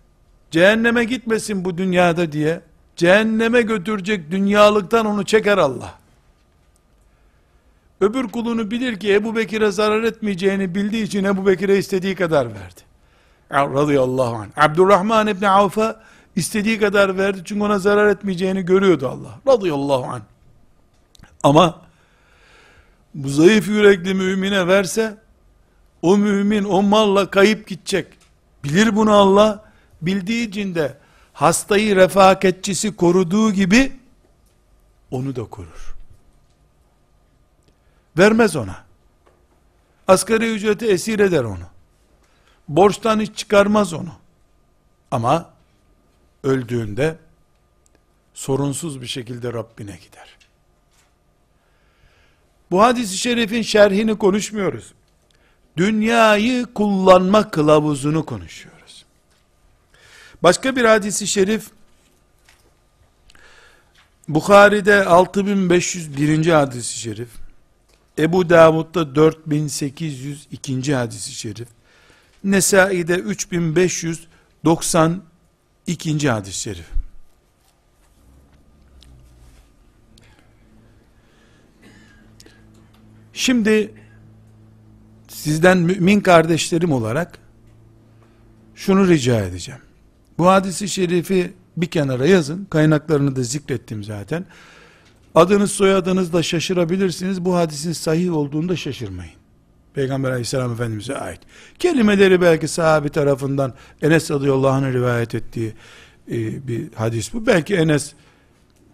cehenneme gitmesin bu dünyada diye cehenneme götürecek dünyalıktan onu çeker Allah. Öbür kulunu bilir ki Ebu Bekir'e zarar etmeyeceğini bildiği için Ebu Bekir'e istediği kadar verdi. Radıyallahu anh. Abdurrahman İbni Avf'a istediği kadar verdi çünkü ona zarar etmeyeceğini görüyordu Allah. Radıyallahu anh. Ama bu zayıf yürekli mümine verse o mümin o malla kayıp gidecek. Bilir bunu Allah. Bildiği için de hastayı refakatçisi koruduğu gibi onu da korur. Vermez ona. Asgari ücreti esir eder onu. Borçtan hiç çıkarmaz onu. Ama öldüğünde sorunsuz bir şekilde Rabbine gider. Bu hadis-i şerifin şerhini konuşmuyoruz. Dünyayı kullanma kılavuzunu konuşuyoruz. Başka bir hadisi şerif Bukhari'de 6501. hadisi şerif Ebu Davud'da 4802. hadisi şerif Nesai'de 3592. hadis-i şerif. Şimdi sizden mümin kardeşlerim olarak şunu rica edeceğim. Bu hadisi şerifi bir kenara yazın. Kaynaklarını da zikrettim zaten. Adınız soyadınızla şaşırabilirsiniz. Bu hadisin sahih olduğunda şaşırmayın. Peygamber aleyhisselam efendimize ait. Kelimeleri belki sahabi tarafından Enes radıyallahu anh'ın rivayet ettiği e, bir hadis bu. Belki Enes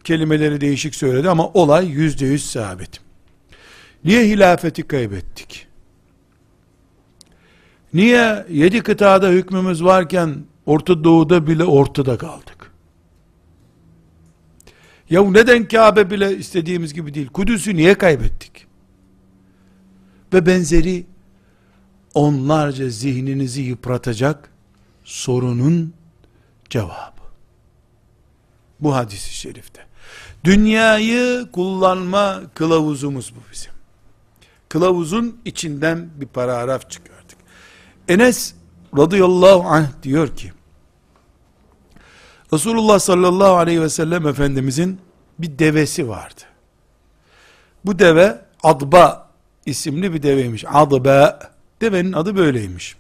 kelimeleri değişik söyledi ama olay yüzde yüz sabit. Niye hilafeti kaybettik? Niye yedi kıtada hükmümüz varken Orta Doğu'da bile ortada kaldık? Ya neden Kabe bile istediğimiz gibi değil? Kudüs'ü niye kaybettik? Ve benzeri onlarca zihninizi yıpratacak sorunun cevabı. Bu hadisi şerifte. Dünyayı kullanma kılavuzumuz bu bizim. Kılavuzun içinden bir paragraf çıkardık. Enes radıyallahu anh diyor ki, Resulullah sallallahu aleyhi ve sellem Efendimizin bir devesi vardı. Bu deve Adba isimli bir deveymiş. Adba devenin adı böyleymiş.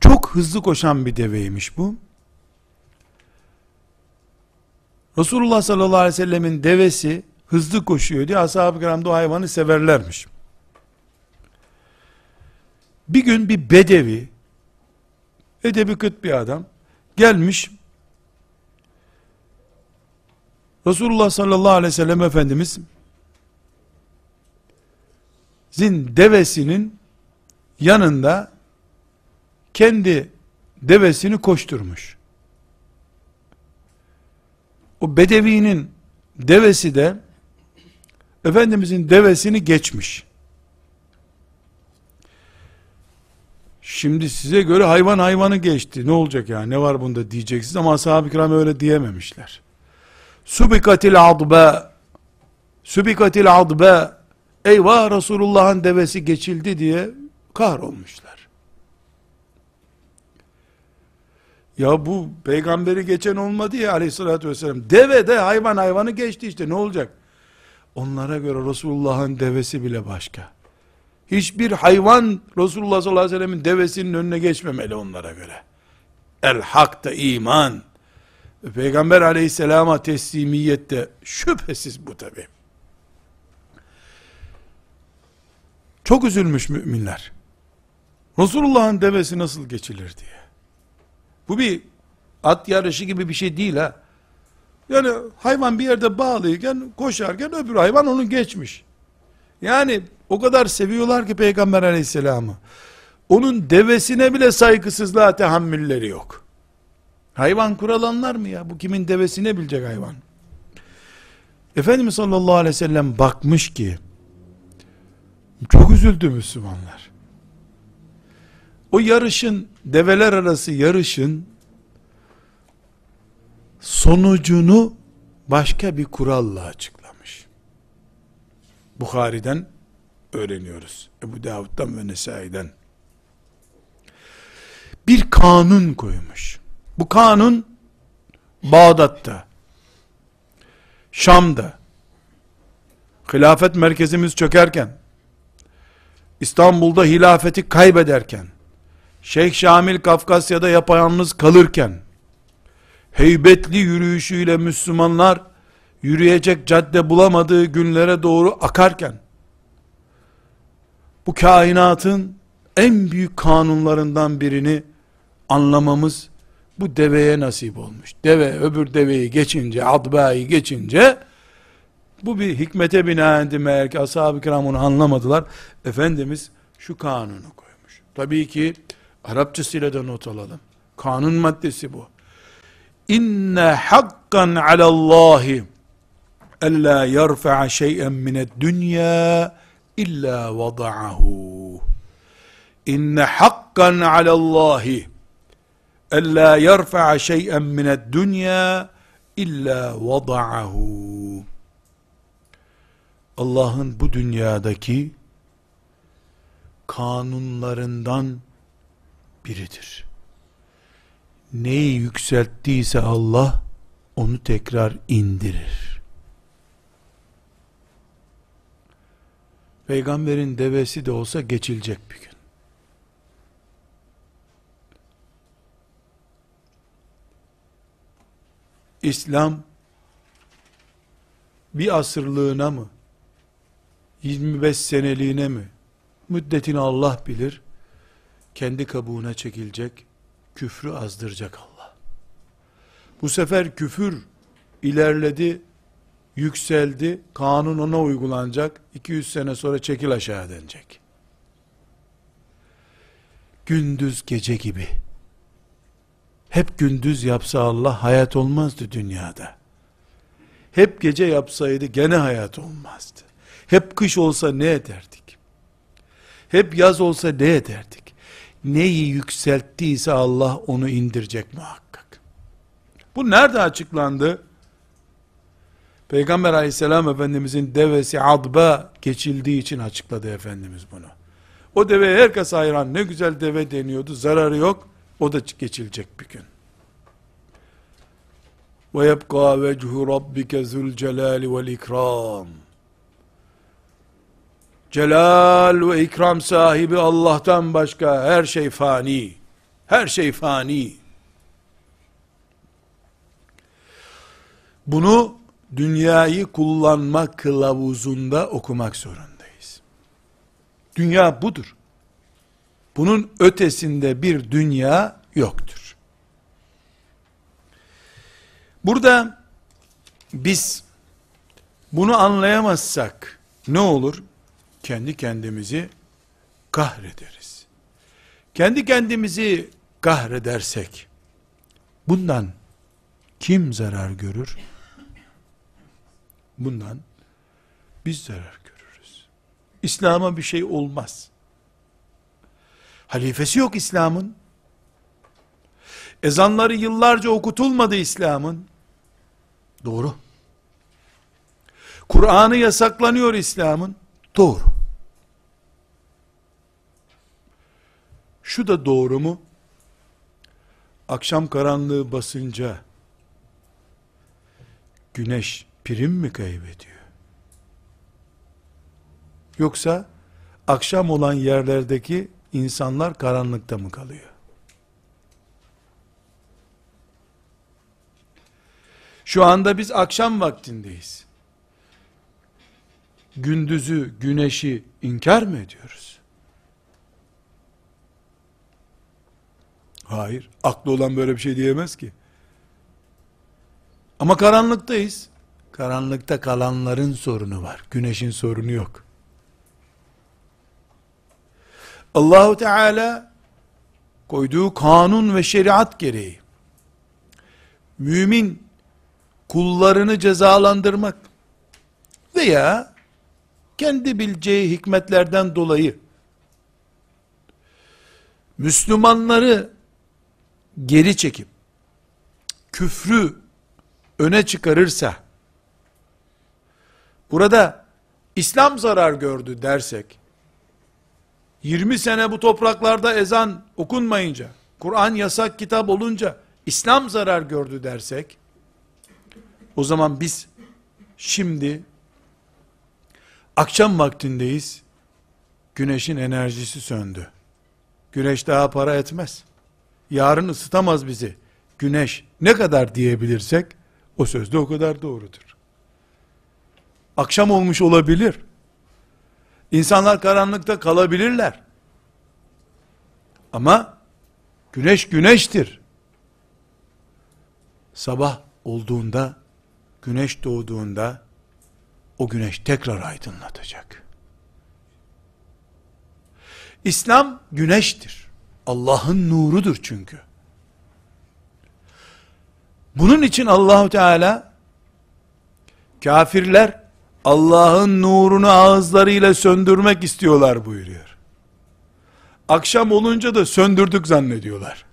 Çok hızlı koşan bir deveymiş bu. Resulullah sallallahu aleyhi ve sellemin devesi hızlı koşuyor diye ashab-ı kiram o hayvanı severlermiş. Bir gün bir bedevi, edebi kıt bir adam, gelmiş, Resulullah sallallahu aleyhi ve sellem Efendimiz, zin devesinin yanında, kendi devesini koşturmuş. O bedevinin devesi de, Efendimizin devesini geçmiş. Şimdi size göre hayvan hayvanı geçti. Ne olacak ya? Ne var bunda diyeceksiniz ama ashab-ı kiram öyle diyememişler. Subikatil adba Subikatil adba Eyvah Resulullah'ın devesi geçildi diye kahrolmuşlar. Ya bu peygamberi geçen olmadı ya aleyhissalatü vesselam. Deve de hayvan hayvanı geçti işte ne olacak? Onlara göre Resulullah'ın devesi bile başka. Hiçbir hayvan Resulullah sallallahu aleyhi ve sellemin devesinin önüne geçmemeli onlara göre. El hak da iman. Peygamber aleyhisselama teslimiyette şüphesiz bu tabi. Çok üzülmüş müminler. Resulullah'ın devesi nasıl geçilir diye. Bu bir at yarışı gibi bir şey değil ha. Yani hayvan bir yerde bağlıyken koşarken öbür hayvan onu geçmiş. Yani o kadar seviyorlar ki Peygamber aleyhisselamı. Onun devesine bile saygısızlığa tahammülleri yok. Hayvan kuralanlar mı ya? Bu kimin devesine bilecek hayvan? Efendimiz sallallahu aleyhi ve sellem bakmış ki çok üzüldü Müslümanlar. O yarışın, develer arası yarışın sonucunu başka bir kuralla açıklamış. Bukhari'den öğreniyoruz. Ebu Davud'dan ve Nesai'den. Bir kanun koymuş. Bu kanun Bağdat'ta, Şam'da, hilafet merkezimiz çökerken, İstanbul'da hilafeti kaybederken, Şeyh Şamil Kafkasya'da yapayalnız kalırken, heybetli yürüyüşüyle Müslümanlar, yürüyecek cadde bulamadığı günlere doğru akarken, bu kainatın en büyük kanunlarından birini anlamamız bu deveye nasip olmuş. Deve öbür deveyi geçince, adbayı geçince, bu bir hikmete binaendi meğer ki ashab-ı kiram onu anlamadılar. Efendimiz şu kanunu koymuş. Tabii ki Arapçasıyla da not alalım. Kanun maddesi bu. İnne hakkan alallahi ella yerfa'a şey'en mined dünya illa vada'ahu. İnne hakkan alallahi ella yerfa'a şey'en mined dünya illa vada'ahu. Allah'ın bu dünyadaki kanunlarından biridir. Neyi yükselttiyse Allah onu tekrar indirir. Peygamberin devesi de olsa geçilecek bir gün. İslam bir asırlığına mı? 25 seneliğine mi? Müddetini Allah bilir. Kendi kabuğuna çekilecek küfrü azdıracak Allah. Bu sefer küfür ilerledi yükseldi. Kanun ona uygulanacak. 200 sene sonra çekil aşağı denecek. Gündüz gece gibi hep gündüz yapsa Allah hayat olmazdı dünyada. Hep gece yapsaydı gene hayat olmazdı. Hep kış olsa ne ederdik? Hep yaz olsa ne ederdik? Neyi yükselttiyse Allah onu indirecek muhakkak. Bu nerede açıklandı? Peygamber aleyhisselam efendimizin devesi adba geçildiği için açıkladı Efendimiz bunu. O deveye herkes hayran ne güzel deve deniyordu zararı yok o da geçilecek bir gün. Ve yebqa vechu rabbike zul celali vel ikram. Celal ve ikram sahibi Allah'tan başka her şey fani. Her şey fani. Bunu dünyayı kullanma kılavuzunda okumak zorundayız. Dünya budur. Bunun ötesinde bir dünya yoktur. Burada biz bunu anlayamazsak ne olur? Kendi kendimizi kahrederiz. Kendi kendimizi kahredersek bundan kim zarar görür? Bundan biz zarar görürüz. İslam'a bir şey olmaz. Halifesi yok İslam'ın. Ezanları yıllarca okutulmadı İslam'ın. Doğru. Kur'an'ı yasaklanıyor İslam'ın. Doğru. Şu da doğru mu? Akşam karanlığı basınca güneş prim mi kaybediyor? Yoksa akşam olan yerlerdeki insanlar karanlıkta mı kalıyor? Şu anda biz akşam vaktindeyiz. Gündüzü, güneşi inkar mı ediyoruz? Hayır. Aklı olan böyle bir şey diyemez ki. Ama karanlıktayız. Karanlıkta kalanların sorunu var. Güneşin sorunu yok. Allahu Teala koyduğu kanun ve şeriat gereği mümin kullarını cezalandırmak veya kendi bileceği hikmetlerden dolayı Müslümanları geri çekip küfrü öne çıkarırsa burada İslam zarar gördü dersek 20 sene bu topraklarda ezan okunmayınca Kur'an yasak kitap olunca İslam zarar gördü dersek o zaman biz şimdi akşam vaktindeyiz güneşin enerjisi söndü güneş daha para etmez yarın ısıtamaz bizi güneş ne kadar diyebilirsek o söz de o kadar doğrudur. Akşam olmuş olabilir. İnsanlar karanlıkta kalabilirler. Ama güneş güneştir. Sabah olduğunda, güneş doğduğunda o güneş tekrar aydınlatacak. İslam güneştir. Allah'ın nurudur çünkü. Bunun için Allahu Teala kafirler Allah'ın nurunu ağızlarıyla söndürmek istiyorlar buyuruyor. Akşam olunca da söndürdük zannediyorlar.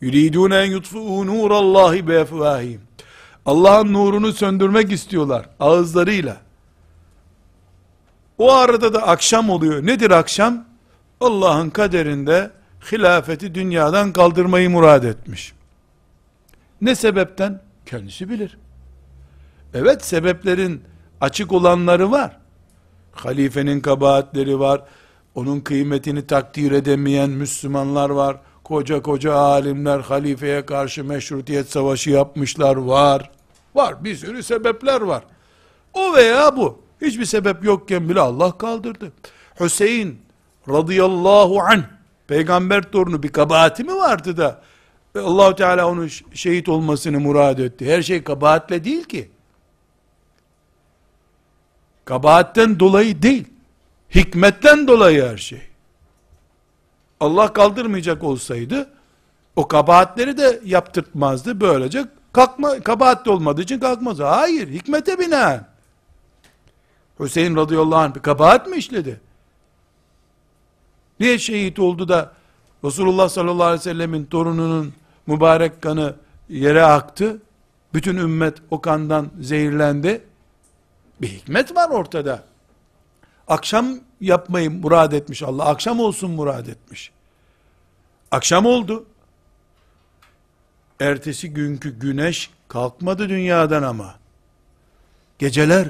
Yuridun en yutfu nurallahi bi Allah'ın nurunu söndürmek istiyorlar ağızlarıyla. O arada da akşam oluyor. Nedir akşam? Allah'ın kaderinde hilafeti dünyadan kaldırmayı murad etmiş. Ne sebepten? Kendisi bilir. Evet sebeplerin açık olanları var. Halifenin kabahatleri var. Onun kıymetini takdir edemeyen Müslümanlar var. Koca koca alimler halifeye karşı meşrutiyet savaşı yapmışlar var. Var bir sürü sebepler var. O veya bu. Hiçbir sebep yokken bile Allah kaldırdı. Hüseyin radıyallahu anh peygamber torunu bir kabahati mi vardı da ve Allahu Teala onun şehit olmasını murad etti. Her şey kabahatle değil ki. Kabahatten dolayı değil. Hikmetten dolayı her şey. Allah kaldırmayacak olsaydı o kabahatleri de yaptırtmazdı. Böylece kalkma, kabahat olmadığı için kalkmaz. Hayır, hikmete binaen. Hüseyin radıyallahu anh bir kabahat mi işledi? Niye şehit oldu da Resulullah sallallahu aleyhi ve sellemin torununun mübarek kanı yere aktı. Bütün ümmet o kandan zehirlendi. Bir hikmet var ortada. Akşam yapmayı murad etmiş Allah. Akşam olsun murad etmiş. Akşam oldu. Ertesi günkü güneş kalkmadı dünyadan ama. Geceler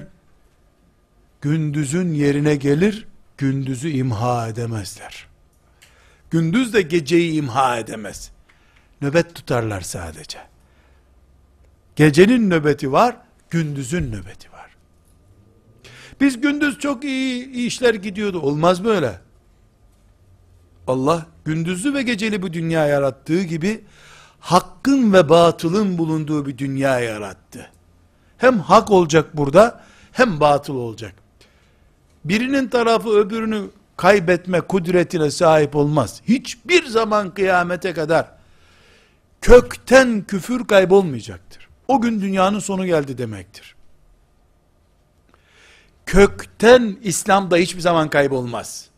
gündüzün yerine gelir, gündüzü imha edemezler. Gündüz de geceyi imha edemez. Nöbet tutarlar sadece. Gecenin nöbeti var, gündüzün nöbeti var. Biz gündüz çok iyi işler gidiyordu. Olmaz böyle. Allah gündüzlü ve geceli bu dünya yarattığı gibi hakkın ve batılın bulunduğu bir dünya yarattı. Hem hak olacak burada hem batıl olacak. Birinin tarafı öbürünü kaybetme kudretine sahip olmaz. Hiçbir zaman kıyamete kadar kökten küfür kaybolmayacaktır. O gün dünyanın sonu geldi demektir. Kökten İslam'da hiçbir zaman kaybolmaz.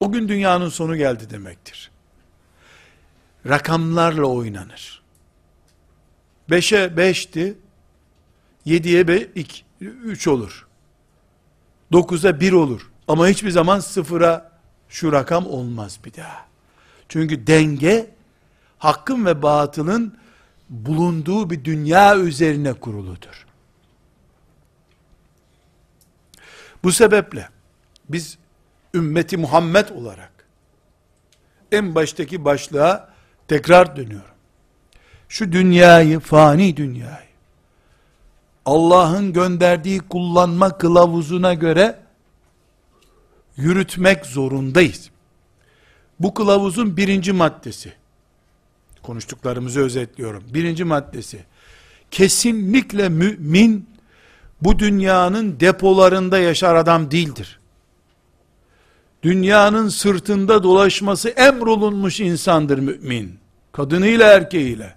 O gün dünyanın sonu geldi demektir. Rakamlarla oynanır. Beşe beşti, yediye be, iki, üç olur. Dokuza bir olur. Ama hiçbir zaman sıfıra şu rakam olmaz bir daha. Çünkü denge hakkın ve batılın bulunduğu bir dünya üzerine kuruludur. Bu sebeple biz ümmeti Muhammed olarak en baştaki başlığa tekrar dönüyorum. şu dünyayı, fani dünyayı, Allah'ın gönderdiği kullanma kılavuzuna göre yürütmek zorundayız. Bu kılavuzun birinci maddesi, konuştuklarımızı özetliyorum. Birinci maddesi, kesinlikle mümin, bu dünyanın depolarında yaşar adam değildir. Dünyanın sırtında dolaşması emrolunmuş insandır mümin. Kadınıyla erkeğiyle.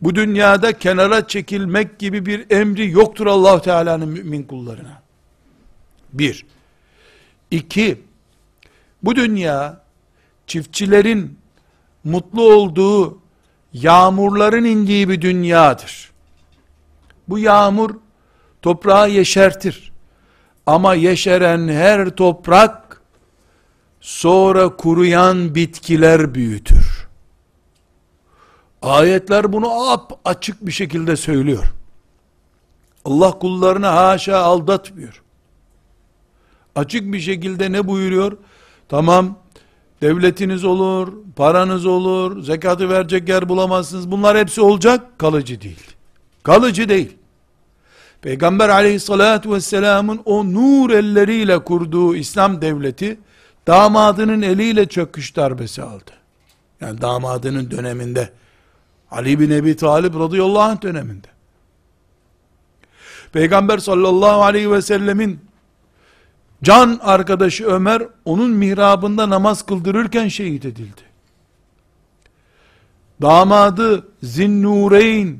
Bu dünyada kenara çekilmek gibi bir emri yoktur allah Teala'nın mümin kullarına. Bir. İki. Bu dünya, çiftçilerin mutlu olduğu, yağmurların indiği bir dünyadır. Bu yağmur, toprağı yeşertir. Ama yeşeren her toprak, sonra kuruyan bitkiler büyütür. Ayetler bunu ap açık bir şekilde söylüyor. Allah kullarını haşa aldatmıyor. Açık bir şekilde ne buyuruyor? Tamam, devletiniz olur, paranız olur, zekatı verecek yer bulamazsınız. Bunlar hepsi olacak, kalıcı değil. Kalıcı değil. Peygamber aleyhissalatü vesselamın o nur elleriyle kurduğu İslam devleti, damadının eliyle çöküş darbesi aldı. Yani damadının döneminde, Ali bin Ebi Talib radıyallahu anh döneminde. Peygamber sallallahu aleyhi ve sellemin can arkadaşı Ömer onun mihrabında namaz kıldırırken şehit edildi. Damadı Zinnureyn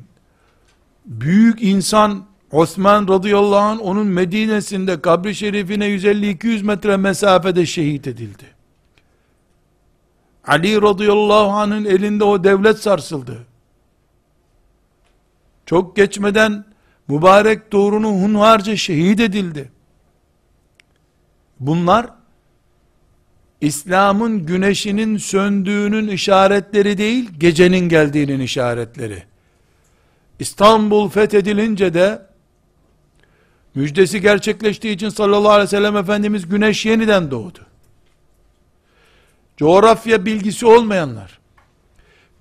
büyük insan Osman radıyallahu anh onun Medine'sinde kabri şerifine 150-200 metre mesafede şehit edildi. Ali radıyallahu anh'ın elinde o devlet sarsıldı. Çok geçmeden mübarek doğrunu hunharca şehit edildi. Bunlar İslam'ın güneşinin söndüğünün işaretleri değil, gecenin geldiğinin işaretleri. İstanbul fethedilince de müjdesi gerçekleştiği için sallallahu aleyhi ve sellem Efendimiz güneş yeniden doğdu. Coğrafya bilgisi olmayanlar,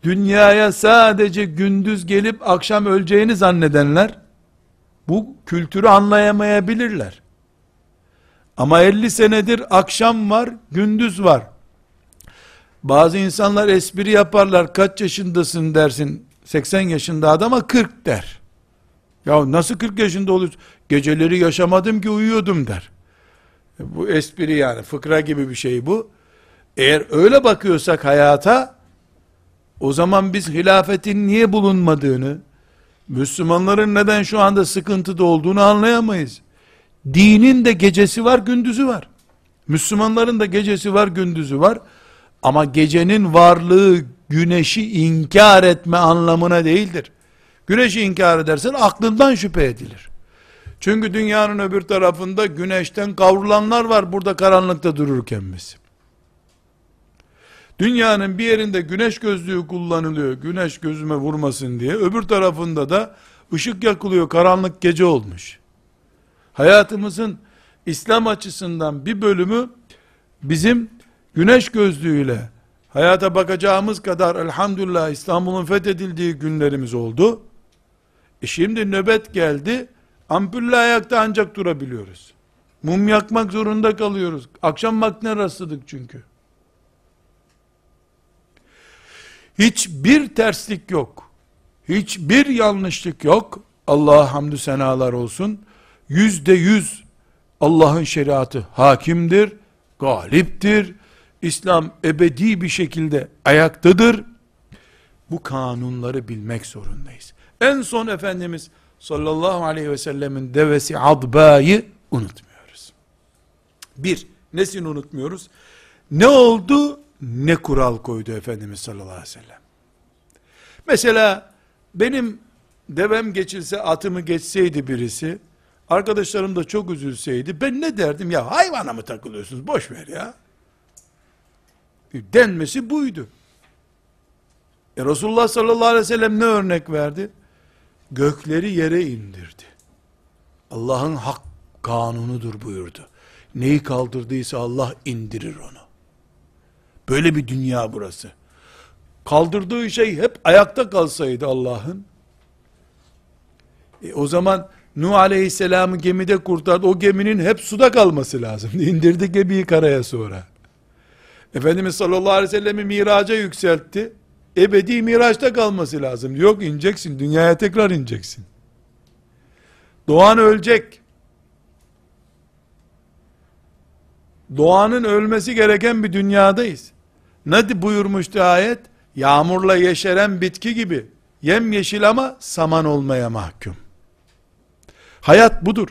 dünyaya sadece gündüz gelip akşam öleceğini zannedenler, bu kültürü anlayamayabilirler. Ama 50 senedir akşam var, gündüz var. Bazı insanlar espri yaparlar, kaç yaşındasın dersin, 80 yaşında adama 40 der. Ya nasıl 40 yaşında oluyorsun? Geceleri yaşamadım ki uyuyordum der. E, bu espri yani, fıkra gibi bir şey bu. Eğer öyle bakıyorsak hayata, o zaman biz hilafetin niye bulunmadığını, Müslümanların neden şu anda sıkıntıda olduğunu anlayamayız. Dinin de gecesi var, gündüzü var. Müslümanların da gecesi var, gündüzü var. Ama gecenin varlığı güneşi inkar etme anlamına değildir. Güneşi inkar edersen aklından şüphe edilir. Çünkü dünyanın öbür tarafında güneşten kavrulanlar var burada karanlıkta dururken biz. Dünyanın bir yerinde güneş gözlüğü kullanılıyor, güneş gözüme vurmasın diye. Öbür tarafında da ışık yakılıyor, karanlık gece olmuş. Hayatımızın İslam açısından bir bölümü bizim güneş gözlüğüyle hayata bakacağımız kadar elhamdülillah İstanbul'un fethedildiği günlerimiz oldu. E şimdi nöbet geldi. Ampulle ayakta ancak durabiliyoruz. Mum yakmak zorunda kalıyoruz. Akşam vaktine rastladık çünkü. Hiçbir terslik yok. Hiçbir yanlışlık yok. Allah'a hamdü senalar olsun. Yüzde yüz Allah'ın şeriatı hakimdir, galiptir. İslam ebedi bir şekilde ayaktadır. Bu kanunları bilmek zorundayız. En son Efendimiz sallallahu aleyhi ve sellemin devesi adbayı unutmuyoruz. Bir, nesini unutmuyoruz? Ne oldu? Ne kural koydu Efendimiz sallallahu aleyhi ve sellem? Mesela benim devem geçilse atımı geçseydi birisi, arkadaşlarım da çok üzülseydi, ben ne derdim? Ya hayvana mı takılıyorsunuz? Boş ver ya. Denmesi buydu. E Resulullah sallallahu aleyhi ve sellem ne örnek verdi? Gökleri yere indirdi. Allah'ın hak kanunudur buyurdu. Neyi kaldırdıysa Allah indirir onu. Böyle bir dünya burası. kaldırdığı şey hep ayakta kalsaydı Allah'ın, e o zaman Nuh Aleyhisselam'ı gemide kurtardı. O geminin hep suda kalması lazım. [LAUGHS] İndirdi gemiyi karaya sonra. Efendimiz sallallahu aleyhi ve sellem'i miraca yükseltti. Ebedi miraçta kalması lazım. Yok ineceksin. Dünyaya tekrar ineceksin. Doğan ölecek. Doğanın ölmesi gereken bir dünyadayız. Ne buyurmuştu ayet? Yağmurla yeşeren bitki gibi. Yem yeşil ama saman olmaya mahkum. Hayat budur.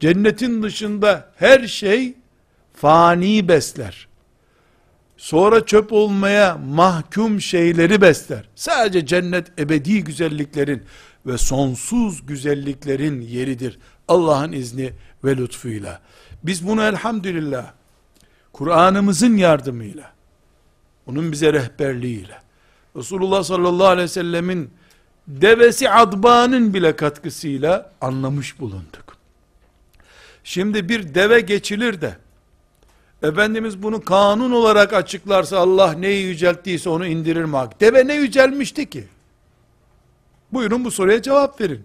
Cennetin dışında her şey fani besler. Sonra çöp olmaya mahkum şeyleri besler. Sadece cennet ebedi güzelliklerin ve sonsuz güzelliklerin yeridir. Allah'ın izni ve lütfuyla. Biz bunu elhamdülillah Kur'an'ımızın yardımıyla, onun bize rehberliğiyle, Resulullah sallallahu aleyhi ve sellemin devesi adbanın bile katkısıyla anlamış bulunduk. Şimdi bir deve geçilir de, Efendimiz bunu kanun olarak açıklarsa Allah neyi yücelttiyse onu indirir mi? Deve ne yücelmişti ki? Buyurun bu soruya cevap verin.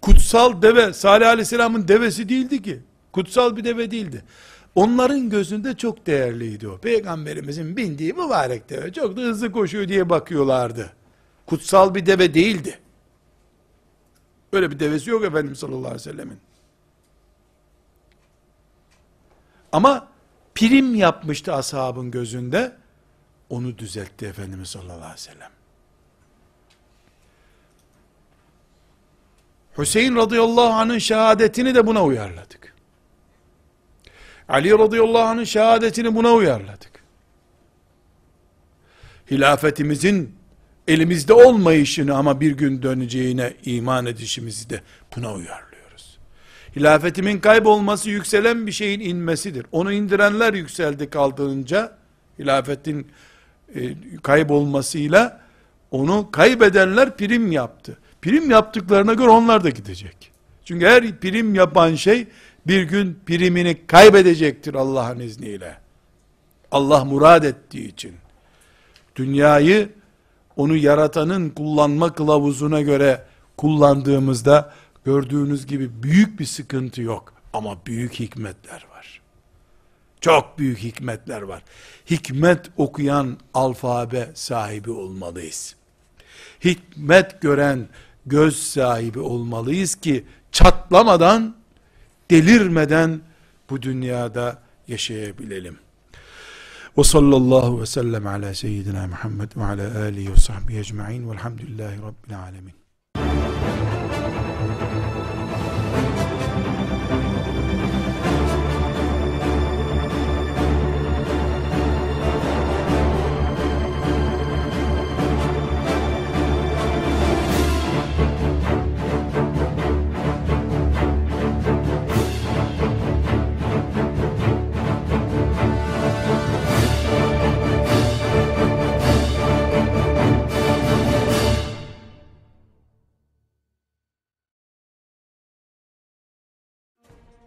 Kutsal deve, Salih Aleyhisselam'ın devesi değildi ki. Kutsal bir deve değildi. Onların gözünde çok değerliydi o. Peygamberimizin bindiği mübarek deve. Çok da hızlı koşuyor diye bakıyorlardı. Kutsal bir deve değildi. Böyle bir devesi yok Efendimiz sallallahu aleyhi ve sellemin. Ama prim yapmıştı ashabın gözünde. Onu düzeltti Efendimiz sallallahu aleyhi ve sellem. Hüseyin radıyallahu anh'ın şehadetini de buna uyarladık. Ali radıyallahu anh'ın şehadetini buna uyarladık. Hilafetimizin elimizde olmayışını ama bir gün döneceğine iman edişimizi de buna uyarlıyoruz. Hilafetimin kaybolması yükselen bir şeyin inmesidir. Onu indirenler yükseldi kaldırınca hilafetin e, kaybolmasıyla onu kaybedenler prim yaptı. Prim yaptıklarına göre onlar da gidecek. Çünkü her prim yapan şey bir gün primini kaybedecektir Allah'ın izniyle. Allah murad ettiği için. Dünyayı onu yaratanın kullanma kılavuzuna göre kullandığımızda gördüğünüz gibi büyük bir sıkıntı yok. Ama büyük hikmetler var. Çok büyük hikmetler var. Hikmet okuyan alfabe sahibi olmalıyız. Hikmet gören göz sahibi olmalıyız ki çatlamadan, delirmeden bu dünyada yaşayabilelim. Ve sallallahu ve sellem ala seyyidina Muhammed ve ala alihi ve sahbihi ecma'in velhamdülillahi rabbil alemin.